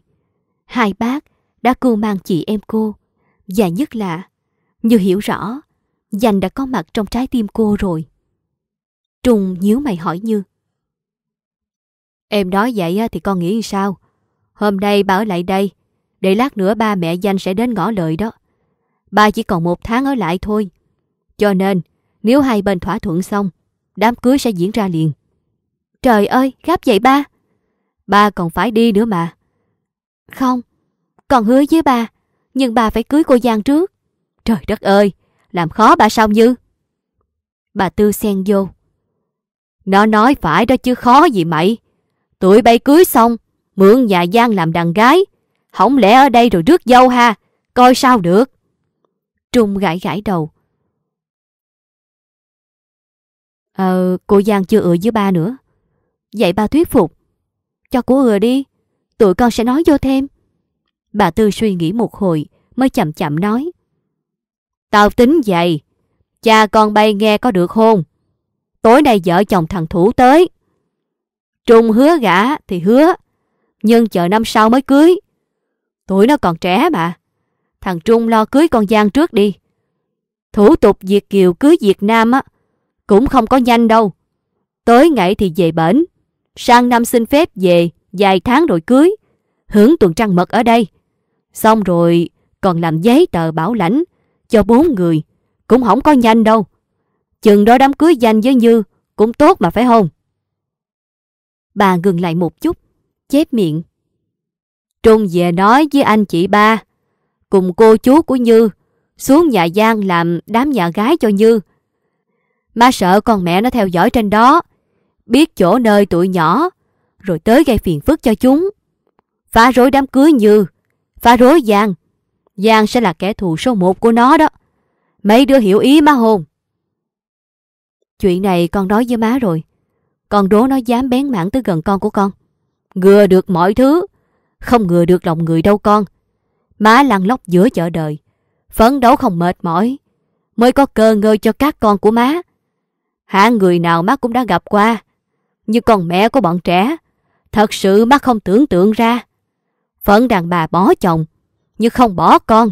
Hai bác đã cưu mang chị em cô, và nhất là, như hiểu rõ, dành đã có mặt trong trái tim cô rồi. Trung nhíu mày hỏi Như. Em nói vậy thì con nghĩ sao? Hôm nay bà ở lại đây, để lát nữa ba mẹ danh sẽ đến ngõ lời đó. Ba chỉ còn một tháng ở lại thôi. Cho nên, nếu hai bên thỏa thuận xong, đám cưới sẽ diễn ra liền. Trời ơi, gấp vậy ba. Ba còn phải đi nữa mà. Không, còn hứa với ba, nhưng ba phải cưới cô Giang trước. Trời đất ơi, làm khó bà sao như? Bà Tư xen vô. Nó nói phải đó chứ khó gì mày. Tụi bay cưới xong, mượn nhà Giang làm đàn gái. Không lẽ ở đây rồi rước dâu ha, coi sao được. Trung gãi gãi đầu. Ờ, cô Giang chưa ựa với ba nữa dạy ba thuyết phục. Cho của ừa đi, tụi con sẽ nói vô thêm. Bà Tư suy nghĩ một hồi mới chậm chậm nói. Tao tính vậy, cha con bay nghe có được hôn. Tối nay vợ chồng thằng Thủ tới. Trung hứa gả thì hứa, nhưng chờ năm sau mới cưới. Tuổi nó còn trẻ mà. Thằng Trung lo cưới con Giang trước đi. Thủ tục Việt Kiều cưới Việt Nam á, cũng không có nhanh đâu. Tới ngày thì về bển, sang năm xin phép về vài tháng rồi cưới, hưởng tuần trăng mật ở đây. Xong rồi còn làm giấy tờ bảo lãnh cho bốn người, cũng không có nhanh đâu. Chừng đó đám cưới danh với Như cũng tốt mà phải không? Bà ngừng lại một chút, chép miệng. Trung về nói với anh chị ba, cùng cô chú của Như, xuống nhà Giang làm đám nhà gái cho Như. Má sợ con mẹ nó theo dõi trên đó, biết chỗ nơi tụi nhỏ, rồi tới gây phiền phức cho chúng. Phá rối đám cưới Như, phá rối Giang. Giang sẽ là kẻ thù số một của nó đó. Mấy đứa hiểu ý má hồn. Chuyện này con nói với má rồi. Con đố nó dám bén mảng tới gần con của con. Ngừa được mọi thứ. Không ngừa được lòng người đâu con. Má lăn lóc giữa chợ đời. Phấn đấu không mệt mỏi. Mới có cơ ngơi cho các con của má. Hạng người nào má cũng đã gặp qua. Như con mẹ của bọn trẻ. Thật sự má không tưởng tượng ra. phận đàn bà bỏ chồng. Nhưng không bỏ con.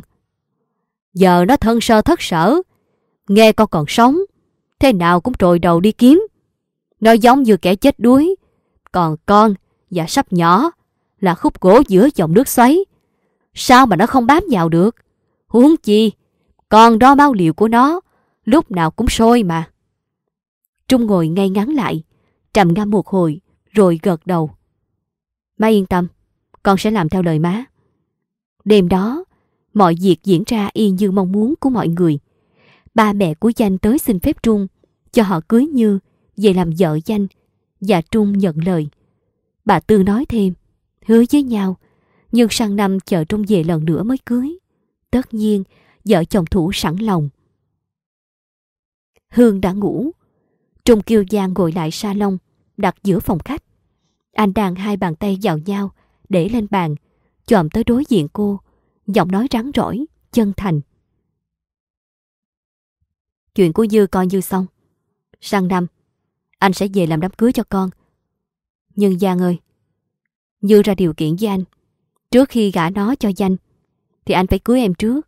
Giờ nó thân sơ thất sở. Nghe con còn sống thế nào cũng trồi đầu đi kiếm. Nó giống như kẻ chết đuối, còn con và sắp nhỏ là khúc gỗ giữa dòng nước xoáy. Sao mà nó không bám vào được? Huống chi, con đo bao liều của nó, lúc nào cũng sôi mà. Trung ngồi ngay ngắn lại, trầm ngâm một hồi, rồi gật đầu. Má yên tâm, con sẽ làm theo lời má. Đêm đó, Mọi việc diễn ra y như mong muốn của mọi người. Ba mẹ của Danh tới xin phép Trung cho họ cưới Như về làm vợ Danh và Trung nhận lời. Bà Tư nói thêm, hứa với nhau, nhưng sang năm chờ Trung về lần nữa mới cưới. Tất nhiên, vợ chồng thủ sẵn lòng. Hương đã ngủ. Trung kêu Giang ngồi lại salon, đặt giữa phòng khách. Anh đang hai bàn tay vào nhau, để lên bàn, chồm tới đối diện cô, giọng nói rắn rỏi, chân thành. Chuyện của Dư coi như xong. Sang năm, anh sẽ về làm đám cưới cho con. Nhưng Giang ơi, Dư ra điều kiện với anh. Trước khi gả nó cho danh, thì anh phải cưới em trước.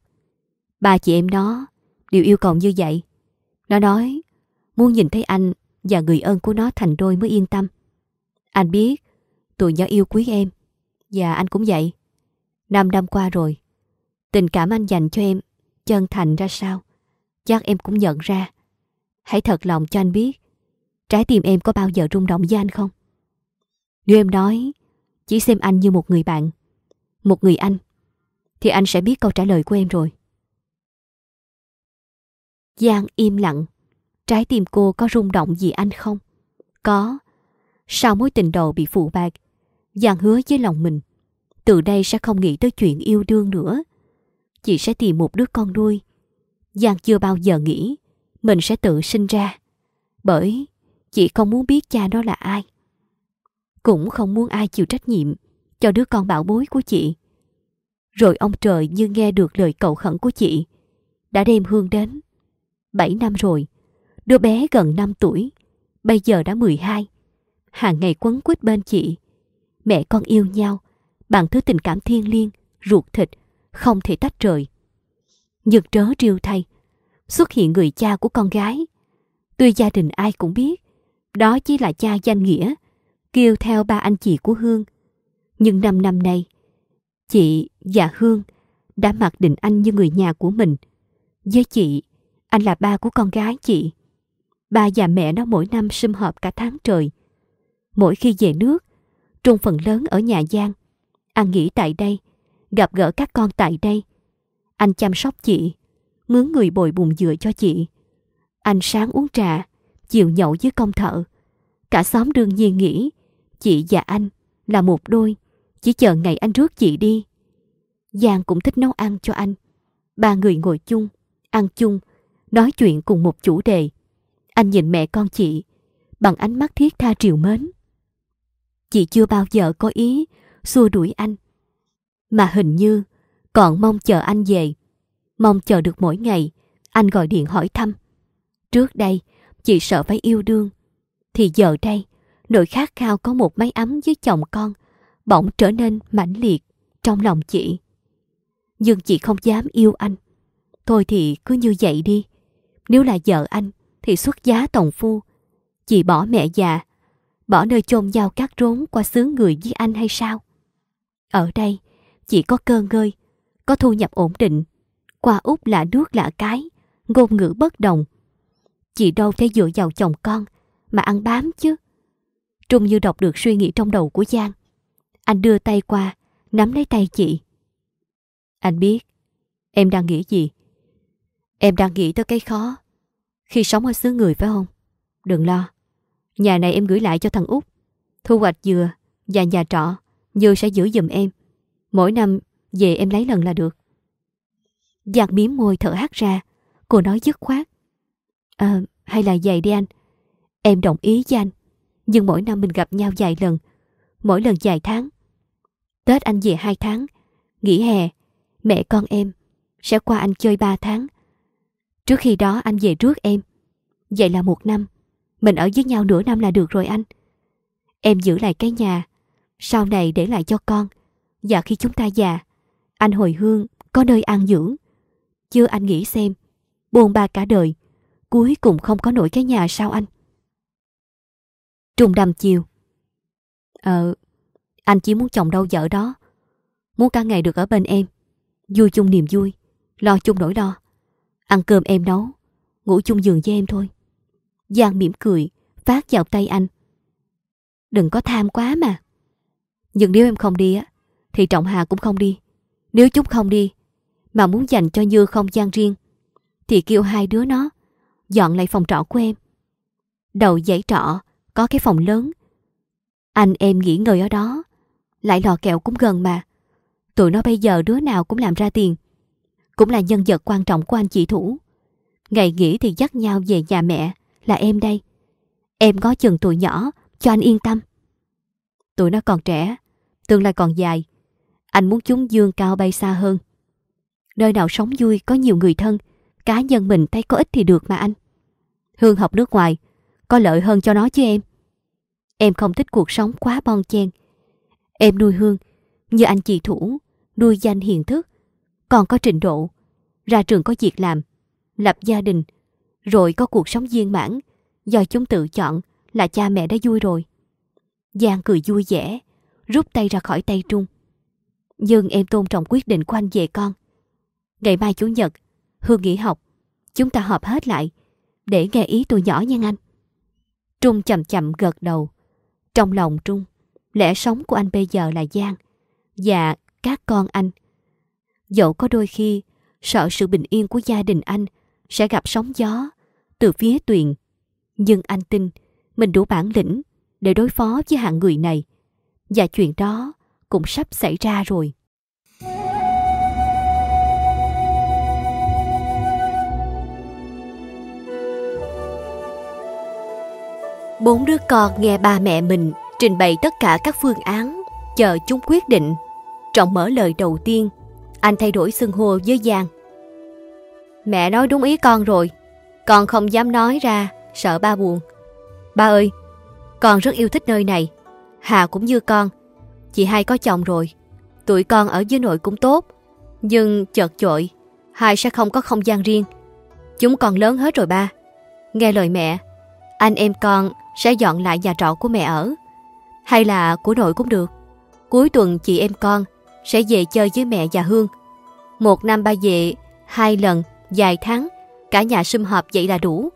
Ba chị em nó đều yêu cầu như vậy. Nó nói muốn nhìn thấy anh và người ơn của nó thành đôi mới yên tâm. Anh biết tụi nhỏ yêu quý em và anh cũng vậy. Năm năm qua rồi, tình cảm anh dành cho em chân thành ra sao? Chắc em cũng nhận ra. Hãy thật lòng cho anh biết, trái tim em có bao giờ rung động với anh không? Nếu em nói, chỉ xem anh như một người bạn, một người anh, thì anh sẽ biết câu trả lời của em rồi. Giang im lặng. Trái tim cô có rung động gì anh không? Có. Sau mối tình đầu bị phụ bạc, Giang hứa với lòng mình. Từ đây sẽ không nghĩ tới chuyện yêu đương nữa. Chị sẽ tìm một đứa con nuôi. Giang chưa bao giờ nghĩ mình sẽ tự sinh ra. Bởi chị không muốn biết cha đó là ai. Cũng không muốn ai chịu trách nhiệm cho đứa con bảo bối của chị. Rồi ông trời như nghe được lời cầu khẩn của chị, đã đem Hương đến Bảy năm rồi. Đứa bé gần 5 tuổi, bây giờ đã 12. Hàng ngày quấn quýt bên chị. Mẹ con yêu nhau, bằng thứ tình cảm thiêng liêng, ruột thịt, không thể tách rời. Nhược trớ riêu thay, xuất hiện người cha của con gái. Tuy gia đình ai cũng biết, đó chỉ là cha danh nghĩa, kêu theo ba anh chị của Hương. Nhưng năm năm nay, chị và Hương đã mặc định anh như người nhà của mình. Với chị, anh là ba của con gái chị. Ba và mẹ nó mỗi năm sum họp cả tháng trời. Mỗi khi về nước, Trung phần lớn ở nhà Giang. Ăn nghỉ tại đây, gặp gỡ các con tại đây. Anh chăm sóc chị, mướn người bồi bùn dừa cho chị. Anh sáng uống trà, chiều nhậu với công thợ. Cả xóm đương nhiên nghĩ, chị và anh là một đôi, chỉ chờ ngày anh rước chị đi. Giang cũng thích nấu ăn cho anh. Ba người ngồi chung, ăn chung, nói chuyện cùng một chủ đề. Anh nhìn mẹ con chị bằng ánh mắt thiết tha triều mến. Chị chưa bao giờ có ý xua đuổi anh. Mà hình như còn mong chờ anh về. Mong chờ được mỗi ngày anh gọi điện hỏi thăm. Trước đây, chị sợ phải yêu đương. Thì giờ đây, nỗi khát khao có một mái ấm với chồng con bỗng trở nên mãnh liệt trong lòng chị. Nhưng chị không dám yêu anh. Thôi thì cứ như vậy đi. Nếu là vợ anh thì xuất giá tòng phu. Chị bỏ mẹ già, bỏ nơi chôn giao cát rốn qua xứ người với anh hay sao? Ở đây, chị có cơ ngơi, có thu nhập ổn định, qua út lạ nước lạ cái, ngôn ngữ bất đồng. Chị đâu thể dựa vào chồng con mà ăn bám chứ. Trung như đọc được suy nghĩ trong đầu của Giang. Anh đưa tay qua, nắm lấy tay chị. Anh biết, em đang nghĩ gì? Em đang nghĩ tới cái khó khi sống ở xứ người phải không? Đừng lo. Nhà này em gửi lại cho thằng út Thu hoạch dừa và nhà trọ dừa sẽ giữ giùm em. Mỗi năm về em lấy lần là được. Giặc miếm môi thở hắt ra. Cô nói dứt khoát. À, hay là vậy đi anh. Em đồng ý với anh. Nhưng mỗi năm mình gặp nhau vài lần. Mỗi lần vài tháng. Tết anh về hai tháng. Nghỉ hè. Mẹ con em sẽ qua anh chơi ba tháng. Trước khi đó anh về trước em. Vậy là một năm. Mình ở với nhau nửa năm là được rồi anh. Em giữ lại cái nhà. Sau này để lại cho con. Và khi chúng ta già, anh hồi hương có nơi an dưỡng. Chưa anh nghĩ xem, buồn ba cả đời, cuối cùng không có nổi cái nhà sao anh? Trung đầm chiều. Ờ, anh chỉ muốn chồng đâu vợ đó. Muốn cả ngày được ở bên em. Vui chung niềm vui, lo chung nỗi lo. Ăn cơm em nấu, ngủ chung giường với em thôi. Giang mỉm cười, phát vào tay anh. Đừng có tham quá mà. Nhưng nếu em không đi á, thì Trọng Hà cũng không đi. Nếu chúng không đi, mà muốn dành cho Như không gian riêng, thì kêu hai đứa nó dọn lại phòng trọ của em. Đầu dãy trọ có cái phòng lớn. Anh em nghỉ ngơi ở đó, lại lò kẹo cũng gần mà. Tụi nó bây giờ đứa nào cũng làm ra tiền. Cũng là nhân vật quan trọng của anh chị Thủ. Ngày nghỉ thì dắt nhau về nhà mẹ, là em đây. Em có chừng tuổi nhỏ, cho anh yên tâm. Tụi nó còn trẻ, tương lai còn dài. Anh muốn chúng dương cao bay xa hơn. Nơi nào sống vui, có nhiều người thân, cá nhân mình thấy có ích thì được mà anh. Hương học nước ngoài, có lợi hơn cho nó chứ em. Em không thích cuộc sống quá bon chen. Em nuôi Hương, như anh chị Thủ, nuôi danh hiền thức, còn có trình độ, ra trường có việc làm, lập gia đình, rồi có cuộc sống viên mãn, do chúng tự chọn là cha mẹ đã vui rồi. Giang cười vui vẻ, rút tay ra khỏi tay Trung. Nhưng em tôn trọng quyết định của anh về con. Ngày mai Chủ nhật, Hương nghỉ học, chúng ta họp hết lại, để nghe ý tôi nhỏ nha anh. Trung chậm chậm gật đầu. Trong lòng Trung, lẽ sống của anh bây giờ là Giang và các con anh. Dẫu có đôi khi sợ sự bình yên của gia đình anh sẽ gặp sóng gió từ phía tuyền, nhưng anh tin mình đủ bản lĩnh để đối phó với hạng người này. Và chuyện đó cũng sắp xảy ra rồi. Bốn đứa con nghe ba mẹ mình trình bày tất cả các phương án, chờ chúng quyết định. Trọng mở lời đầu tiên, anh thay đổi xưng hô với Giang. Mẹ nói đúng ý con rồi, con không dám nói ra, sợ ba buồn. Ba ơi, con rất yêu thích nơi này, Hà cũng như con. Chị hai có chồng rồi, tuổi con ở dưới nội cũng tốt, nhưng chợt chội, hai sẽ không có không gian riêng. Chúng còn lớn hết rồi ba. Nghe lời mẹ, anh em con sẽ dọn lại nhà trọ của mẹ ở. Hay là của nội cũng được. Cuối tuần chị em con sẽ về chơi với mẹ và Hương. Một năm ba về hai lần, vài tháng, cả nhà sum họp vậy là đủ.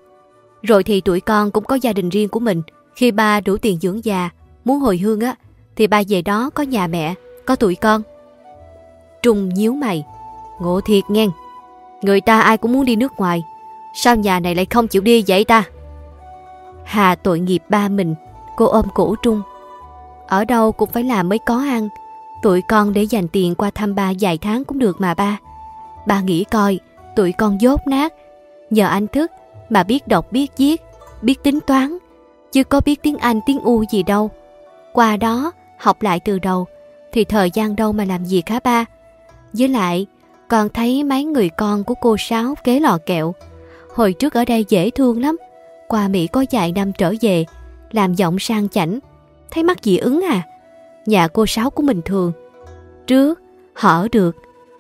Rồi thì tuổi con cũng có gia đình riêng của mình. Khi ba đủ tiền dưỡng già, muốn hồi hương á, thì ba về đó có nhà mẹ, có tuổi con. Trung nhíu mày. Ngộ thiệt nghe. Người ta ai cũng muốn đi nước ngoài. Sao nhà này lại không chịu đi vậy ta? Hà tội nghiệp ba mình, cô ôm cổ Trung. Ở đâu cũng phải làm mới có ăn. Tụi con để dành tiền qua thăm ba vài tháng cũng được mà ba. Ba nghĩ coi, tụi con dốt nát. Nhờ anh thức mà biết đọc biết viết, biết tính toán. Chứ có biết tiếng Anh tiếng U gì đâu. Qua đó, học lại từ đầu, thì thời gian đâu mà làm gì cả ba. Với lại, con thấy mấy người con của cô Sáu kế lò kẹo. Hồi trước ở đây dễ thương lắm qua Mỹ có vài năm trở về, làm giọng sang chảnh, thấy mắc dị ứng à? Nhà cô Sáu cũng bình thường. Trước, hở được,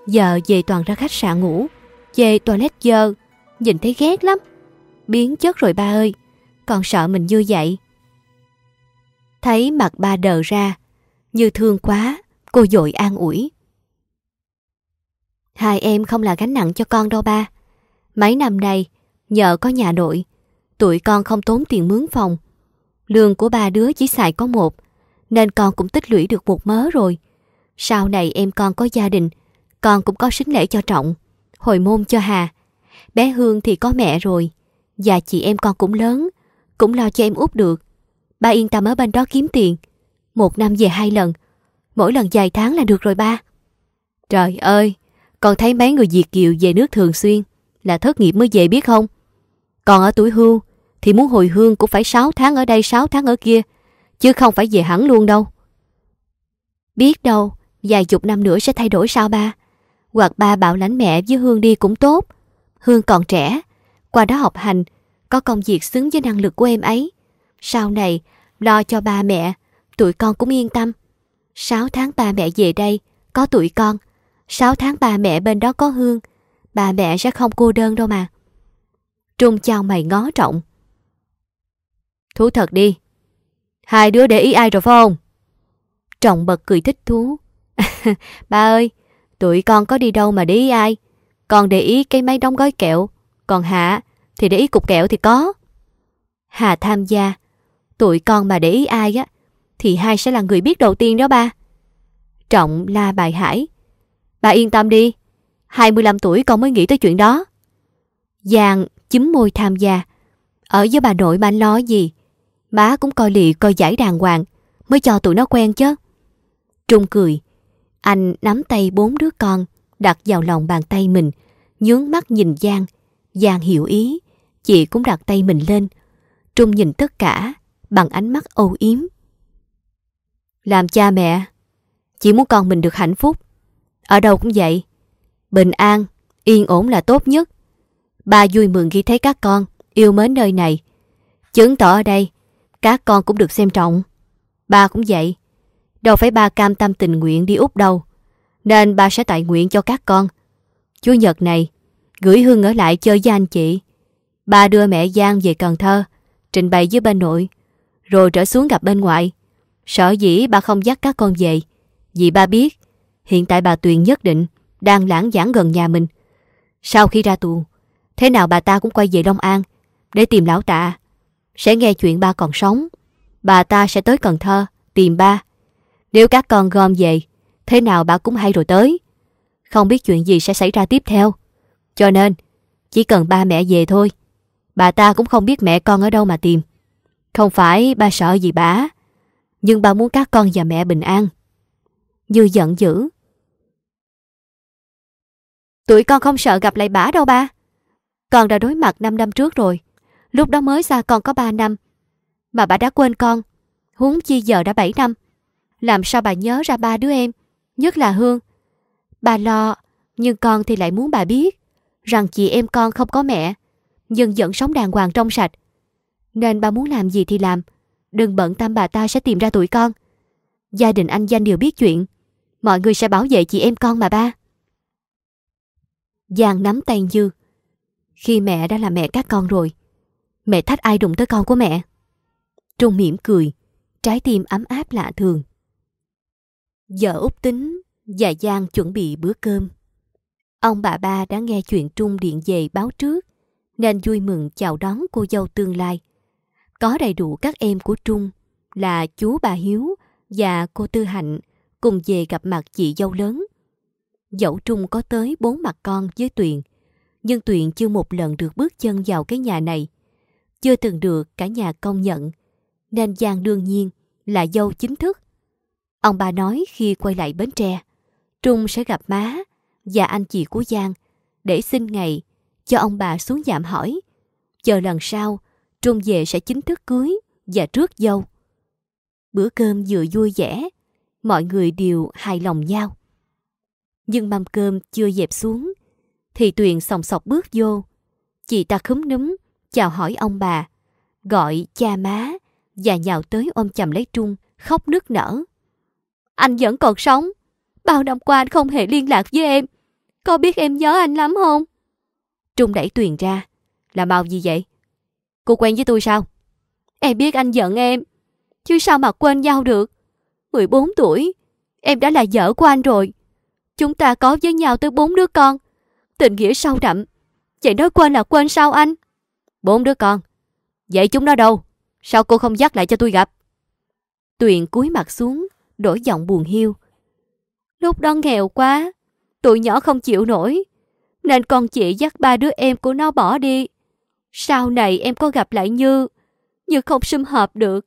giờ về toàn ra khách sạn ngủ, về toilet dơ, nhìn thấy ghét lắm. Biến chất rồi ba ơi, còn sợ mình như vậy. Thấy mặt ba đờ ra, như thương quá, cô dội an ủi. Hai em không là gánh nặng cho con đâu ba. Mấy năm nay, nhờ có nhà nội, tụi con không tốn tiền mướn phòng. Lương của ba đứa chỉ xài có một, nên con cũng tích lũy được một mớ rồi. Sau này em con có gia đình, con cũng có sính lễ cho Trọng, hồi môn cho Hà. Bé Hương thì có mẹ rồi, và chị em con cũng lớn, cũng lo cho em út được. Ba yên tâm ở bên đó kiếm tiền, một năm về hai lần, mỗi lần vài tháng là được rồi ba. Trời ơi, con thấy mấy người Việt Kiều về nước thường xuyên là thất nghiệp mới về biết không? Còn ở tuổi hưu thì muốn hồi hương cũng phải 6 tháng ở đây 6 tháng ở kia, chứ không phải về hẳn luôn đâu. Biết đâu, vài chục năm nữa sẽ thay đổi sao ba? Hoặc ba bảo lãnh mẹ với Hương đi cũng tốt. Hương còn trẻ, qua đó học hành, có công việc xứng với năng lực của em ấy. Sau này, lo cho ba mẹ, tụi con cũng yên tâm. 6 tháng ba mẹ về đây, có tụi con. 6 tháng ba mẹ bên đó có Hương, bà mẹ sẽ không cô đơn đâu mà. Trung chào mày ngó trọng. Thú thật đi. Hai đứa để ý ai rồi phải không? Trọng bật cười thích thú. ba ơi, tụi con có đi đâu mà để ý ai? Con để ý cái máy đóng gói kẹo. Còn Hạ thì để ý cục kẹo thì có. Hà tham gia. Tụi con mà để ý ai á, thì hai sẽ là người biết đầu tiên đó ba. Trọng la bài Hải. Ba yên tâm đi. 25 tuổi con mới nghĩ tới chuyện đó. Giang chúm môi tham gia. Ở với bà nội mà anh lo gì? Má cũng coi lì coi giải đàng hoàng mới cho tụi nó quen chứ. Trung cười. Anh nắm tay bốn đứa con đặt vào lòng bàn tay mình nhướng mắt nhìn Giang. Giang hiểu ý. Chị cũng đặt tay mình lên. Trung nhìn tất cả bằng ánh mắt âu yếm. Làm cha mẹ, chỉ muốn con mình được hạnh phúc. Ở đâu cũng vậy. Bình an, yên ổn là tốt nhất. Ba vui mừng khi thấy các con yêu mến nơi này. Chứng tỏ ở đây, các con cũng được xem trọng. Ba cũng vậy. Đâu phải ba cam tâm tình nguyện đi Úc đâu. Nên ba sẽ tại nguyện cho các con. Chủ nhật này, gửi Hương ở lại chơi với anh chị. Ba đưa mẹ Giang về Cần Thơ, trình bày với bên nội, rồi trở xuống gặp bên ngoại. Sợ dĩ ba không dắt các con về, vì ba biết hiện tại bà Tuyền nhất định đang lãng giảng gần nhà mình. Sau khi ra tù, thế nào bà ta cũng quay về Long An để tìm lão tạ. Sẽ nghe chuyện ba còn sống. Bà ta sẽ tới Cần Thơ tìm ba. Nếu các con gom về, thế nào bà cũng hay rồi tới. Không biết chuyện gì sẽ xảy ra tiếp theo. Cho nên, chỉ cần ba mẹ về thôi. Bà ta cũng không biết mẹ con ở đâu mà tìm. Không phải ba sợ gì bà, nhưng ba muốn các con và mẹ bình an. Dư giận dữ. Tụi con không sợ gặp lại bà đâu ba. Con đã đối mặt 5 năm trước rồi. Lúc đó mới xa con có 3 năm. Mà bà đã quên con. Huống chi giờ đã 7 năm. Làm sao bà nhớ ra ba đứa em, nhất là Hương. Bà lo, nhưng con thì lại muốn bà biết rằng chị em con không có mẹ, nhưng vẫn sống đàng hoàng trong sạch. Nên bà muốn làm gì thì làm, đừng bận tâm bà ta sẽ tìm ra tụi con. Gia đình anh Danh đều biết chuyện, mọi người sẽ bảo vệ chị em con mà ba. Giang nắm tay Dư. Khi mẹ đã là mẹ các con rồi, mẹ thách ai đụng tới con của mẹ. Trung mỉm cười, trái tim ấm áp lạ thường. Giờ Út tính và Giang chuẩn bị bữa cơm. Ông bà ba đã nghe chuyện Trung điện về báo trước, nên vui mừng chào đón cô dâu tương lai. Có đầy đủ các em của Trung là chú bà Hiếu và cô Tư Hạnh cùng về gặp mặt chị dâu lớn. Dẫu Trung có tới bốn mặt con với Tuyền, nhưng Tuyền chưa một lần được bước chân vào cái nhà này. Chưa từng được cả nhà công nhận, nên Giang đương nhiên là dâu chính thức. Ông bà nói khi quay lại Bến Tre, Trung sẽ gặp má và anh chị của Giang để xin ngày cho ông bà xuống giảm hỏi. Chờ lần sau, Trung về sẽ chính thức cưới và rước dâu. Bữa cơm vừa vui vẻ, mọi người đều hài lòng nhau. Nhưng mâm cơm chưa dẹp xuống, thì Tuyền sòng sọc bước vô. Chị ta khúm núm, chào hỏi ông bà, gọi cha má và nhào tới ôm chầm lấy Trung, khóc nức nở. Anh vẫn còn sống. Bao năm qua anh không hề liên lạc với em. Có biết em nhớ anh lắm không? Trung đẩy Tuyền ra. Là màu gì vậy? Cô quen với tôi sao? Em biết anh giận em. Chứ sao mà quên nhau được? 14 tuổi, em đã là vợ của anh rồi. Chúng ta có với nhau tới bốn đứa con. Tình nghĩa sâu đậm. Vậy nói quên là quên sao anh? Bốn đứa con. Vậy chúng nó đâu? Sao cô không dắt lại cho tôi gặp? Tuyền cúi mặt xuống, đổi giọng buồn hiu. Lúc đó nghèo quá, tụi nhỏ không chịu nổi, nên con chị dắt ba đứa em của nó bỏ đi. Sau này em có gặp lại Như, Như không xâm hợp được,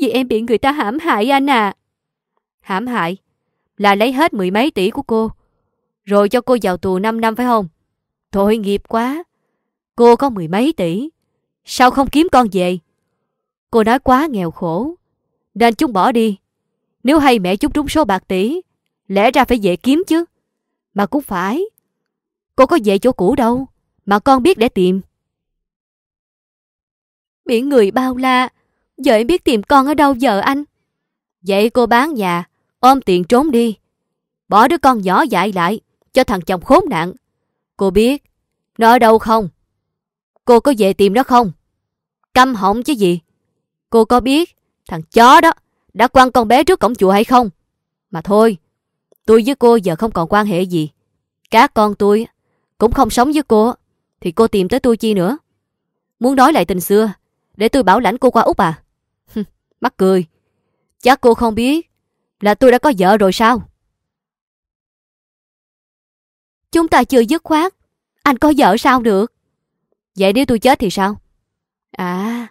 vì em bị người ta hãm hại anh à. Hãm hại? Là lấy hết mười mấy tỷ của cô, rồi cho cô vào tù 5 năm phải không? Tội nghiệp quá. Cô có mười mấy tỷ, sao không kiếm con về? Cô nói quá nghèo khổ, nên chúng bỏ đi. Nếu hay mẹ chúng trúng số bạc tỷ, lẽ ra phải về kiếm chứ. Mà cũng phải. Cô có về chỗ cũ đâu, mà con biết để tìm. Biển người bao la, giờ em biết tìm con ở đâu giờ anh? Vậy cô bán nhà, ôm tiền trốn đi. Bỏ đứa con nhỏ dại lại, cho thằng chồng khốn nạn. Cô biết, nó ở đâu không? Cô có về tìm nó không? Câm họng chứ gì? Cô có biết thằng chó đó đã quăng con bé trước cổng chùa hay không? Mà thôi, tôi với cô giờ không còn quan hệ gì. Các con tôi cũng không sống với cô, thì cô tìm tới tôi chi nữa? Muốn nói lại tình xưa, để tôi bảo lãnh cô qua Úc à? Mắc cười. Chắc cô không biết là tôi đã có vợ rồi sao? Chúng ta chưa dứt khoát. Anh có vợ sao được? Vậy nếu tôi chết thì sao? À,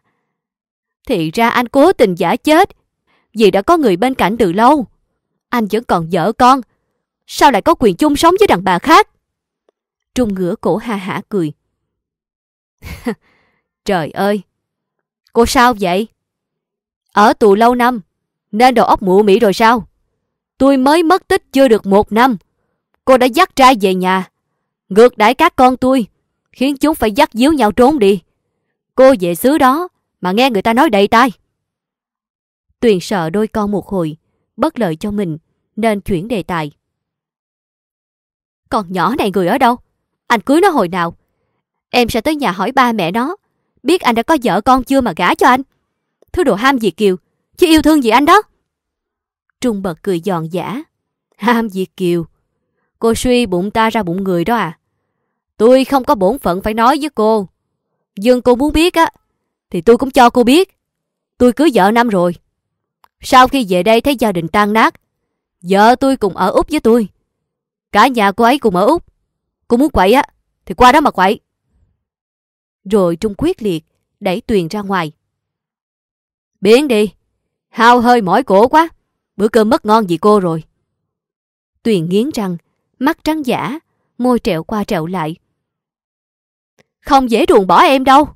thì ra anh cố tình giả chết vì đã có người bên cạnh từ lâu. Anh vẫn còn vợ con. Sao lại có quyền chung sống với đàn bà khác? Trung ngửa cổ ha hả cười. Trời ơi! Cô sao vậy? Ở tù lâu năm, nên đầu óc mụ mị rồi sao? Tôi mới mất tích chưa được một năm. Cô đã dắt trai về nhà. Ngược đãi các con tôi, khiến chúng phải dắt díu nhau trốn đi. Cô về xứ đó mà nghe người ta nói đầy tai. Tuyền sợ đôi con một hồi, bất lợi cho mình, nên chuyển đề tài. Con nhỏ này người ở đâu? Anh cưới nó hồi nào? Em sẽ tới nhà hỏi ba mẹ nó, biết anh đã có vợ con chưa mà gả cho anh. Thứ đồ ham gì Kiều, chứ yêu thương gì anh đó. Trung bật cười giòn giả. Ham gì Kiều? Cô suy bụng ta ra bụng người đó à? Tôi không có bổn phận phải nói với cô. Nhưng cô muốn biết á, thì tôi cũng cho cô biết. Tôi cưới vợ năm rồi. Sau khi về đây thấy gia đình tan nát, vợ tôi cùng ở Úc với tôi. Cả nhà cô ấy cùng ở Úc. Cô muốn quậy á, thì qua đó mà quậy. Rồi Trung quyết liệt, đẩy Tuyền ra ngoài. Biến đi, hao hơi mỏi cổ quá, bữa cơm mất ngon vì cô rồi. Tuyền nghiến răng, mắt trắng giả, môi trẹo qua trẹo lại. Không dễ ruồng bỏ em đâu.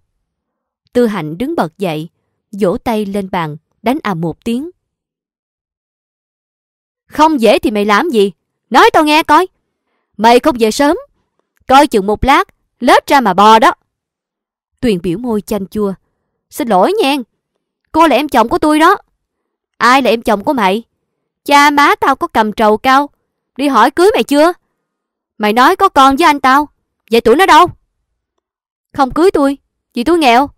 Tư hạnh đứng bật dậy, vỗ tay lên bàn, đánh à một tiếng. Không dễ thì mày làm gì? Nói tao nghe coi. Mày không về sớm. Coi chừng một lát, lết ra mà bò đó. Tuyền biểu môi chanh chua. Xin lỗi nha. Cô là em chồng của tôi đó. Ai là em chồng của mày? Cha má tao có cầm trầu cao. Đi hỏi cưới mày chưa? Mày nói có con với anh tao. Vậy tuổi nó đâu? Không cưới tôi. Vì tôi nghèo.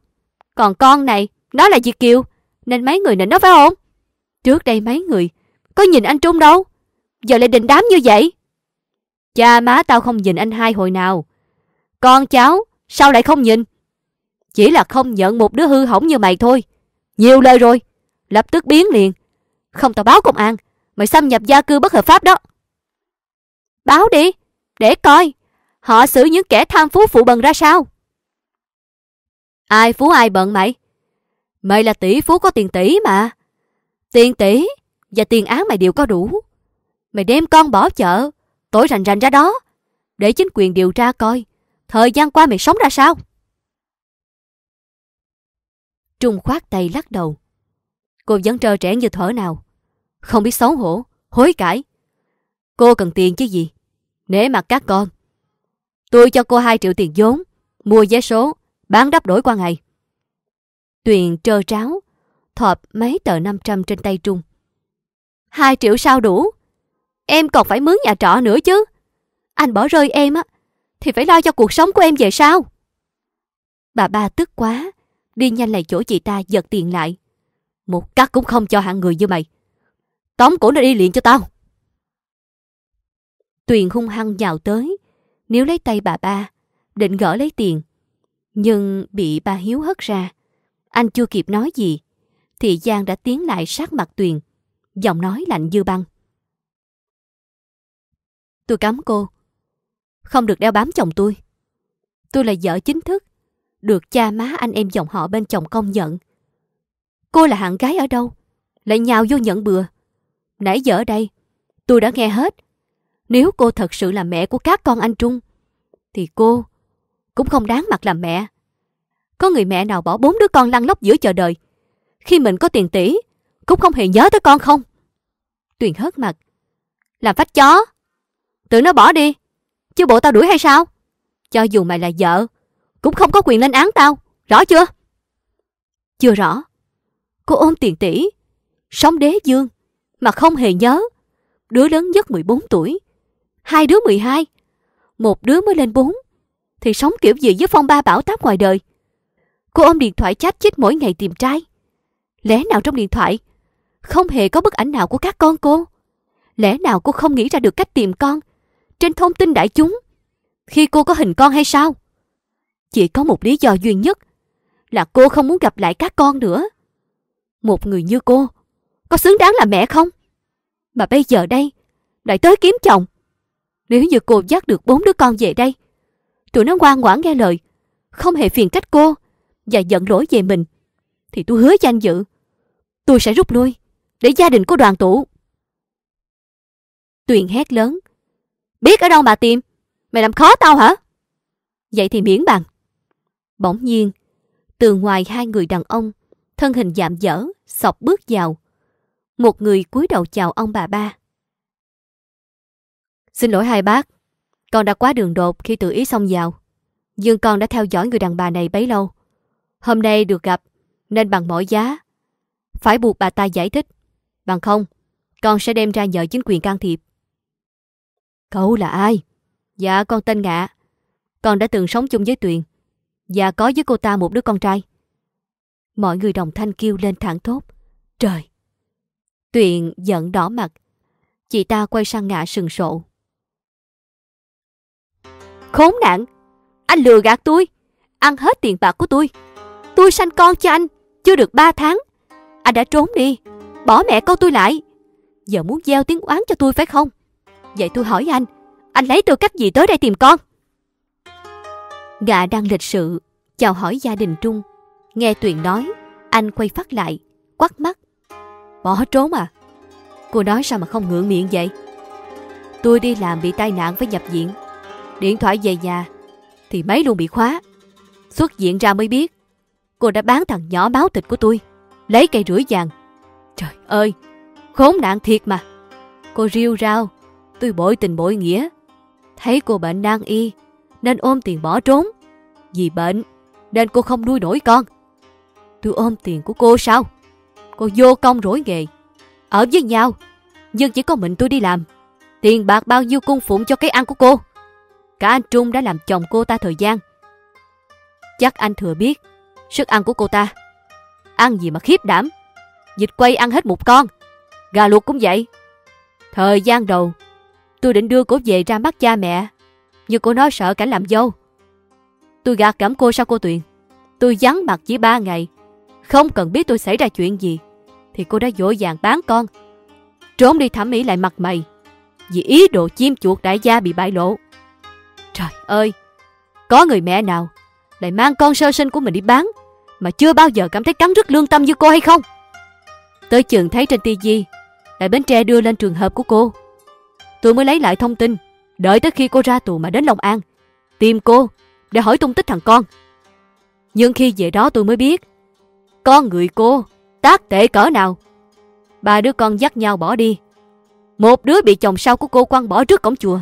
Còn con này, nó là Việt Kiều. Nên mấy người nịnh nó phải không? Trước đây mấy người có nhìn anh Trung đâu. Giờ lại định đám như vậy. Cha má tao không nhìn anh hai hồi nào. Con cháu, sao lại không nhìn? Chỉ là không nhận một đứa hư hỏng như mày thôi. Nhiều lời rồi. Lập tức biến liền. Không tao báo công an. Mày xâm nhập gia cư bất hợp pháp đó. Báo đi. Để coi. Họ xử những kẻ tham phú phụ bần ra sao. Ai phú ai bận mày? Mày là tỷ phú có tiền tỷ mà. Tiền tỷ và tiền án mày đều có đủ. Mày đem con bỏ chợ, tối rành rành ra đó, để chính quyền điều tra coi, thời gian qua mày sống ra sao? Trung khoát tay lắc đầu. Cô vẫn trơ trẽn như thở nào. Không biết xấu hổ, hối cải. Cô cần tiền chứ gì? Nể mặt các con. Tôi cho cô 2 triệu tiền vốn, mua vé số, bán đắp đổi qua ngày. Tuyền trơ tráo, thọp mấy tờ 500 trên tay Trung. Hai triệu sao đủ? Em còn phải mướn nhà trọ nữa chứ. Anh bỏ rơi em á, thì phải lo cho cuộc sống của em về sao? Bà ba tức quá, đi nhanh lại chỗ chị ta giật tiền lại. Một cắt cũng không cho hạng người như mày. Tóm cổ nó đi liền cho tao. Tuyền hung hăng nhào tới, nếu lấy tay bà ba, định gỡ lấy tiền. Nhưng bị ba Hiếu hất ra. Anh chưa kịp nói gì, thì Giang đã tiến lại sát mặt Tuyền, giọng nói lạnh như băng. Tôi cấm cô. Không được đeo bám chồng tôi. Tôi là vợ chính thức, được cha má anh em dòng họ bên chồng công nhận. Cô là hạng gái ở đâu? Lại nhào vô nhận bừa. Nãy giờ ở đây, tôi đã nghe hết. Nếu cô thật sự là mẹ của các con anh Trung, thì cô cũng không đáng mặt làm mẹ. Có người mẹ nào bỏ bốn đứa con lăn lóc giữa chờ đời. Khi mình có tiền tỷ, cũng không hề nhớ tới con không. Tuyền hớt mặt. Làm phách chó. Tự nó bỏ đi. Chứ bộ tao đuổi hay sao? Cho dù mày là vợ, cũng không có quyền lên án tao. Rõ chưa? Chưa rõ. Cô ôm tiền tỷ, sống đế dương, mà không hề nhớ. Đứa lớn nhất 14 tuổi, hai đứa 12, một đứa mới lên 4, thì sống kiểu gì với phong ba bảo táp ngoài đời. Cô ôm điện thoại chat chít mỗi ngày tìm trai. Lẽ nào trong điện thoại không hề có bức ảnh nào của các con cô? Lẽ nào cô không nghĩ ra được cách tìm con trên thông tin đại chúng khi cô có hình con hay sao? Chỉ có một lý do duy nhất là cô không muốn gặp lại các con nữa. Một người như cô có xứng đáng là mẹ không? Mà bây giờ đây lại tới kiếm chồng. Nếu như cô dắt được bốn đứa con về đây, tụi nó ngoan ngoãn nghe lời, không hề phiền trách cô và giận lỗi về mình, thì tôi hứa danh dự. Tôi sẽ rút lui, để gia đình của đoàn tụ. Tuyền hét lớn. Biết ở đâu mà tìm? Mày làm khó tao hả? Vậy thì miễn bằng. Bỗng nhiên, từ ngoài hai người đàn ông, thân hình dạm dở, sọc bước vào. Một người cúi đầu chào ông bà ba. Xin lỗi hai bác, con đã quá đường đột khi tự ý xông vào. Nhưng con đã theo dõi người đàn bà này bấy lâu. Hôm nay được gặp, nên bằng mọi giá. Phải buộc bà ta giải thích. Bằng không, con sẽ đem ra nhờ chính quyền can thiệp. Cậu là ai? Dạ con tên Ngạ. Con đã từng sống chung với Tuyền. Và có với cô ta một đứa con trai. Mọi người đồng thanh kêu lên thẳng thốt. Trời! Tuyền giận đỏ mặt. Chị ta quay sang Ngạ sừng sộ. Khốn nạn! Anh lừa gạt tôi! Ăn hết tiền bạc của tôi! Tôi sanh con cho anh! Chưa được 3 tháng! Anh đã trốn đi! Bỏ mẹ con tôi lại! Giờ muốn gieo tiếng oán cho tôi phải không? Vậy tôi hỏi anh, anh lấy tư cách gì tới đây tìm con? Gà đang lịch sự, chào hỏi gia đình Trung. Nghe Tuyền nói, anh quay phát lại, quắt mắt. Bỏ trốn à? Cô nói sao mà không ngượng miệng vậy? Tôi đi làm bị tai nạn phải nhập viện. Điện thoại về nhà, thì máy luôn bị khóa. Xuất diện ra mới biết, cô đã bán thằng nhỏ máu thịt của tôi, lấy cây rưỡi vàng. Trời ơi, khốn nạn thiệt mà. Cô riêu rao, Tôi bội tình bội nghĩa. Thấy cô bệnh nan y, nên ôm tiền bỏ trốn. Vì bệnh, nên cô không nuôi nổi con. Tôi ôm tiền của cô sao? Cô vô công rỗi nghề. Ở với nhau, nhưng chỉ có mình tôi đi làm. Tiền bạc bao nhiêu cung phụng cho cái ăn của cô. Cả anh Trung đã làm chồng cô ta thời gian. Chắc anh thừa biết sức ăn của cô ta. Ăn gì mà khiếp đảm. Dịch quay ăn hết một con. Gà luộc cũng vậy. Thời gian đầu Tôi định đưa cô về ra mắt cha mẹ, nhưng cô nói sợ cảnh làm dâu. Tôi gạt cảm cô sao cô Tuyền? Tôi vắng mặt chỉ ba ngày, không cần biết tôi xảy ra chuyện gì, thì cô đã dội vàng bán con. Trốn đi thẩm mỹ lại mặt mày, vì ý đồ chim chuột đại gia bị bại lộ. Trời ơi, có người mẹ nào lại mang con sơ sinh của mình đi bán, mà chưa bao giờ cảm thấy cắn rứt lương tâm như cô hay không? Tới chừng thấy trên tivi, lại Bến Tre đưa lên trường hợp của cô. Tôi mới lấy lại thông tin, đợi tới khi cô ra tù mà đến Long An, tìm cô để hỏi tung tích thằng con. Nhưng khi về đó tôi mới biết, con người cô tác tệ cỡ nào. Ba đứa con dắt nhau bỏ đi. Một đứa bị chồng sau của cô quăng bỏ trước cổng chùa.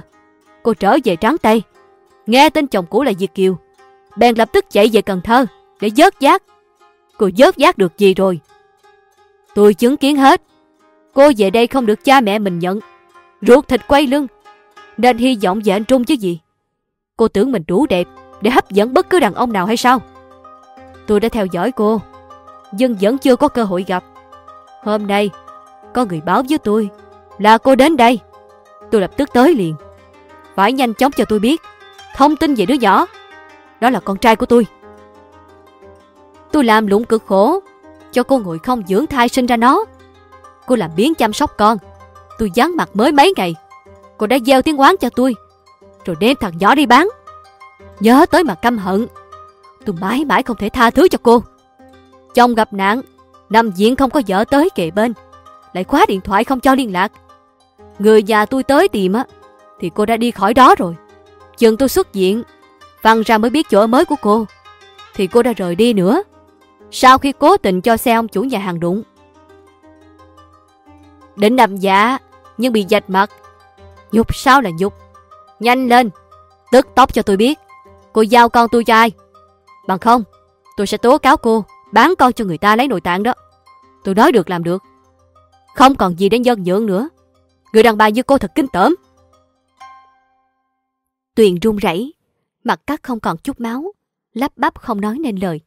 Cô trở về trắng tay, nghe tên chồng cũ là Diệt Kiều. Bèn lập tức chạy về Cần Thơ để dớt giác. Cô dớt giác được gì rồi? Tôi chứng kiến hết. Cô về đây không được cha mẹ mình nhận ruột thịt quay lưng, nên hy vọng về anh Trung chứ gì. Cô tưởng mình đủ đẹp để hấp dẫn bất cứ đàn ông nào hay sao? Tôi đã theo dõi cô, nhưng vẫn chưa có cơ hội gặp. Hôm nay, có người báo với tôi là cô đến đây. Tôi lập tức tới liền. Phải nhanh chóng cho tôi biết thông tin về đứa nhỏ. Đó là con trai của tôi. Tôi làm lụng cực khổ cho cô ngồi không dưỡng thai sinh ra nó. Cô làm biến chăm sóc con. Tôi dán mặt mới mấy ngày. Cô đã gieo tiếng oán cho tôi. Rồi đem thằng nhỏ đi bán. Nhớ tới mà căm hận. Tôi mãi mãi không thể tha thứ cho cô. Chồng gặp nạn, Nằm viện không có vợ tới kề bên. Lại khóa điện thoại không cho liên lạc. Người nhà tôi tới tìm á, Thì cô đã đi khỏi đó rồi. Chừng tôi xuất diện, Văn ra mới biết chỗ mới của cô. Thì cô đã rời đi nữa. Sau khi cố tình cho xe ông chủ nhà hàng đụng. Định nằm dạ Nhưng bị dạch mặt. Nhục sao là nhục? Nhanh lên. Tức tóc cho tôi biết. Cô giao con tôi cho ai? Bằng không Tôi sẽ tố cáo cô Bán con cho người ta lấy nội tạng đó. Tôi nói được làm được. Không còn gì để nhân nhượng nữa. Người đàn bà như cô thật kinh tởm. Tuyền run rẩy Mặt cắt không còn chút máu Lắp bắp không nói nên lời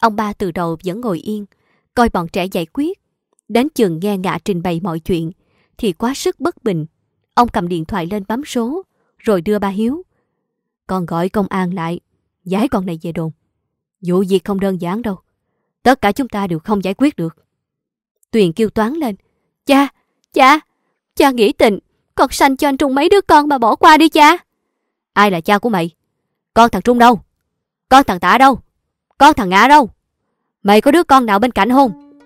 Ông ba từ đầu vẫn ngồi yên Coi bọn trẻ giải quyết Đến chừng nghe ngạ trình bày mọi chuyện, thì quá sức bất bình. Ông cầm điện thoại lên bấm số, rồi đưa ba Hiếu. Con gọi công an lại, giải con này về đồn. Vụ việc không đơn giản đâu. Tất cả chúng ta đều không giải quyết được. Tuyền kêu toán lên. Cha, cha, cha nghĩ tình, Con sanh cho anh Trung mấy đứa con mà bỏ qua đi cha. Ai là cha của mày? Con thằng Trung đâu? Con thằng Tả đâu? Con thằng Ngã đâu? Mày có đứa con nào bên cạnh không?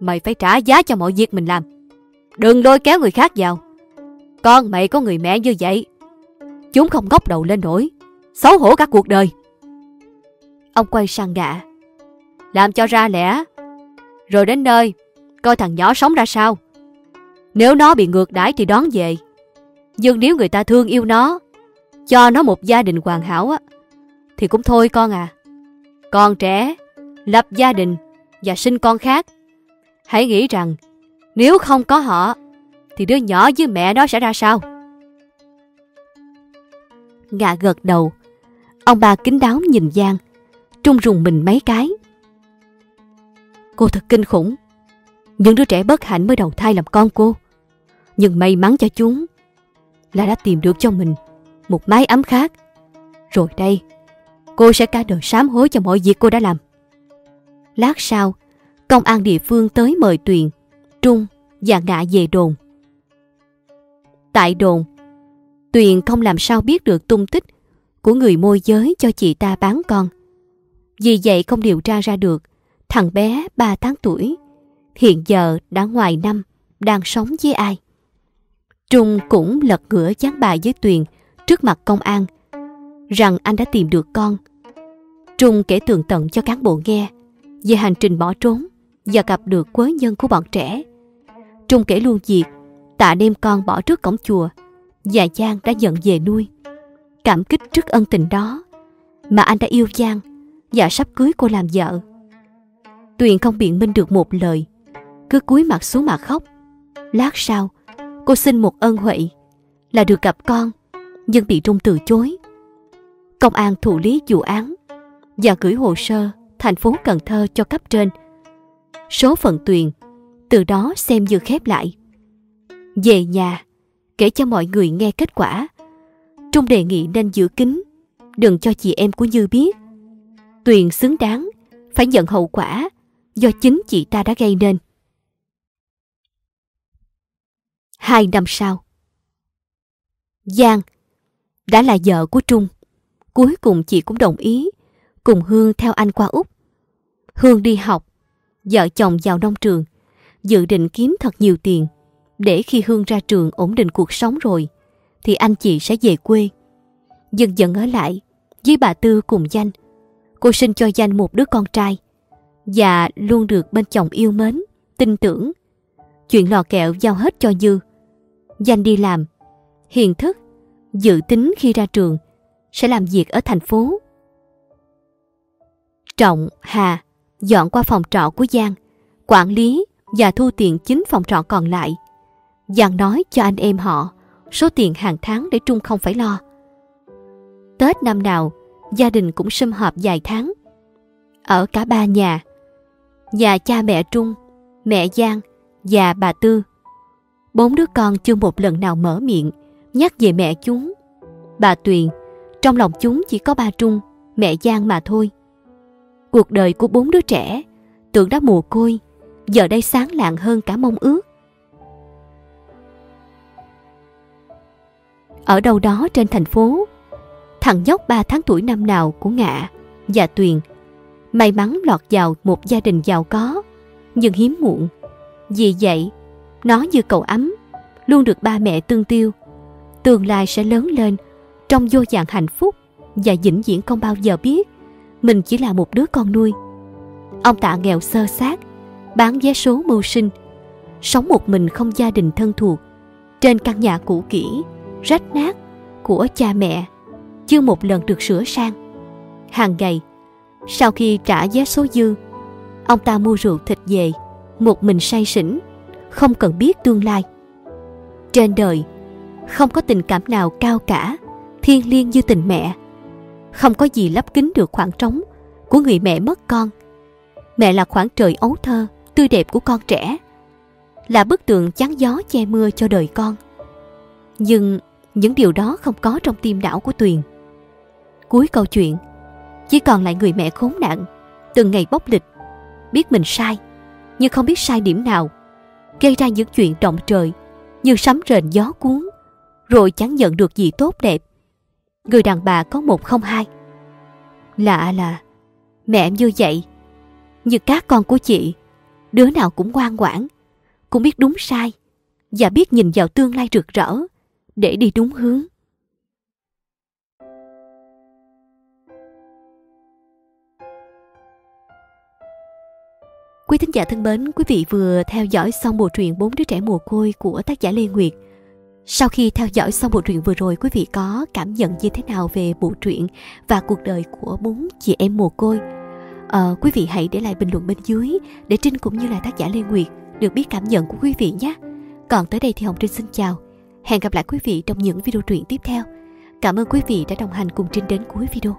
Mày phải trả giá cho mọi việc mình làm. Đừng lôi kéo người khác vào. Con mày có người mẹ như vậy. Chúng không ngóc đầu lên nổi. Xấu hổ cả cuộc đời. Ông quay sang Ngạ. Làm cho ra lẽ. Rồi đến nơi, coi thằng nhỏ sống ra sao. Nếu nó bị ngược đãi thì đón về. Nhưng nếu người ta thương yêu nó, cho nó một gia đình hoàn hảo á, thì cũng thôi con à. Con trẻ, lập gia đình và sinh con khác. Hãy nghĩ rằng nếu không có họ thì đứa nhỏ với mẹ nó sẽ ra sao? Ngạ gật đầu. Ông bà kính đáo nhìn Giang, trung rùng mình mấy cái. Cô thật kinh khủng. Những đứa trẻ bất hạnh mới đầu thai làm con cô. Nhưng may mắn cho chúng là đã tìm được cho mình một mái ấm khác. Rồi đây, cô sẽ cả đời sám hối cho mọi việc cô đã làm. Lát sau, công an địa phương tới mời Tuyền, Trung và Ngạ về đồn. Tại đồn, Tuyền không làm sao biết được tung tích của người môi giới cho chị ta bán con. Vì vậy không điều tra ra được thằng bé 3 tháng tuổi hiện giờ đã ngoài năm đang sống với ai. Trung cũng lật ngửa chán bài với Tuyền trước mặt công an rằng anh đã tìm được con. Trung kể tường tận cho cán bộ nghe về hành trình bỏ trốn và gặp được quớ nhân của bọn trẻ. Trung kể luôn việc tạ đem con bỏ trước cổng chùa và Giang đã nhận về nuôi. Cảm kích trước ân tình đó mà anh đã yêu Giang và sắp cưới cô làm vợ. Tuyền không biện minh được một lời, cứ cúi mặt xuống mà khóc. Lát sau, cô xin một ân huệ là được gặp con, nhưng bị Trung từ chối. Công an thụ lý vụ án và gửi hồ sơ thành phố Cần Thơ cho cấp trên. Số phận Tuyền từ đó xem như khép lại. Về nhà, kể cho mọi người nghe kết quả. Trung đề nghị nên giữ kín, đừng cho chị em của Như biết. Tuyền xứng đáng, phải nhận hậu quả do chính chị ta đã gây nên. Hai năm sau Giang đã là vợ của Trung. Cuối cùng chị cũng đồng ý cùng Hương theo anh qua Úc. Hương đi học, vợ chồng vào nông trường, dự định kiếm thật nhiều tiền để khi Hương ra trường ổn định cuộc sống rồi thì anh chị sẽ về quê. Dần dần ở lại với bà Tư cùng Danh. Cô sinh cho Danh một đứa con trai và luôn được bên chồng yêu mến, tin tưởng. Chuyện lò kẹo giao hết cho Dư. Danh đi làm, hiền thức, dự tính khi ra trường sẽ làm việc ở thành phố. Trọng, Hà dọn qua phòng trọ của Giang, quản lý và thu tiền chính phòng trọ còn lại. Giang nói cho anh em họ số tiền hàng tháng để Trung không phải lo. Tết năm nào, gia đình cũng sum họp vài tháng. Ở cả ba nhà, nhà cha mẹ Trung, mẹ Giang và bà Tư. Bốn đứa con chưa một lần nào mở miệng nhắc về mẹ chúng. Bà Tuyền, trong lòng chúng chỉ có ba Trung, mẹ Giang mà thôi. Cuộc đời của bốn đứa trẻ, tưởng đã mồ côi, giờ đây sáng lạng hơn cả mong ước. Ở đâu đó trên thành phố, thằng nhóc ba tháng tuổi năm nào của Ngạ và Tuyền may mắn lọt vào một gia đình giàu có, nhưng hiếm muộn. Vì vậy, nó như cậu ấm, luôn được ba mẹ tương tiêu. Tương lai sẽ lớn lên trong vô dạng hạnh phúc và vĩnh viễn không bao giờ biết mình chỉ là một đứa con nuôi. Ông tạ nghèo sơ sát, bán vé số mưu sinh, sống một mình không gia đình thân thuộc, trên căn nhà cũ kỹ, rách nát của cha mẹ, chưa một lần được sửa sang. Hàng ngày, sau khi trả vé số dư, ông ta mua rượu thịt về, một mình say sỉnh không cần biết tương lai. Trên đời, không có tình cảm nào cao cả, thiêng liêng như tình mẹ. Không có gì lấp kín được khoảng trống của người mẹ mất con. Mẹ là khoảng trời ấu thơ, tươi đẹp của con trẻ. Là bức tường chắn gió che mưa cho đời con. Nhưng những điều đó không có trong tim đảo của Tuyền. Cuối câu chuyện, chỉ còn lại người mẹ khốn nạn, từng ngày bốc lịch, biết mình sai, nhưng không biết sai điểm nào, gây ra những chuyện động trời như sấm rền gió cuốn rồi chẳng nhận được gì tốt đẹp. Người đàn bà có một không hai. Lạ là mẹ em như vậy, như các con của chị, đứa nào cũng ngoan ngoãn, cũng biết đúng sai và biết nhìn vào tương lai rực rỡ để đi đúng hướng. Quý thính giả thân mến, quý vị vừa theo dõi xong bộ truyện Bốn đứa trẻ mồ côi của tác giả Lê Nguyệt. Sau khi theo dõi xong bộ truyện vừa rồi, quý vị có cảm nhận như thế nào về bộ truyện và cuộc đời của bốn chị em mồ côi? À, quý vị hãy để lại bình luận bên dưới để Trinh cũng như là tác giả Lê Nguyệt được biết cảm nhận của quý vị nhé. Còn tới đây thì Hồng Trinh xin chào. Hẹn gặp lại quý vị trong những video truyện tiếp theo. Cảm ơn quý vị đã đồng hành cùng Trinh đến cuối video.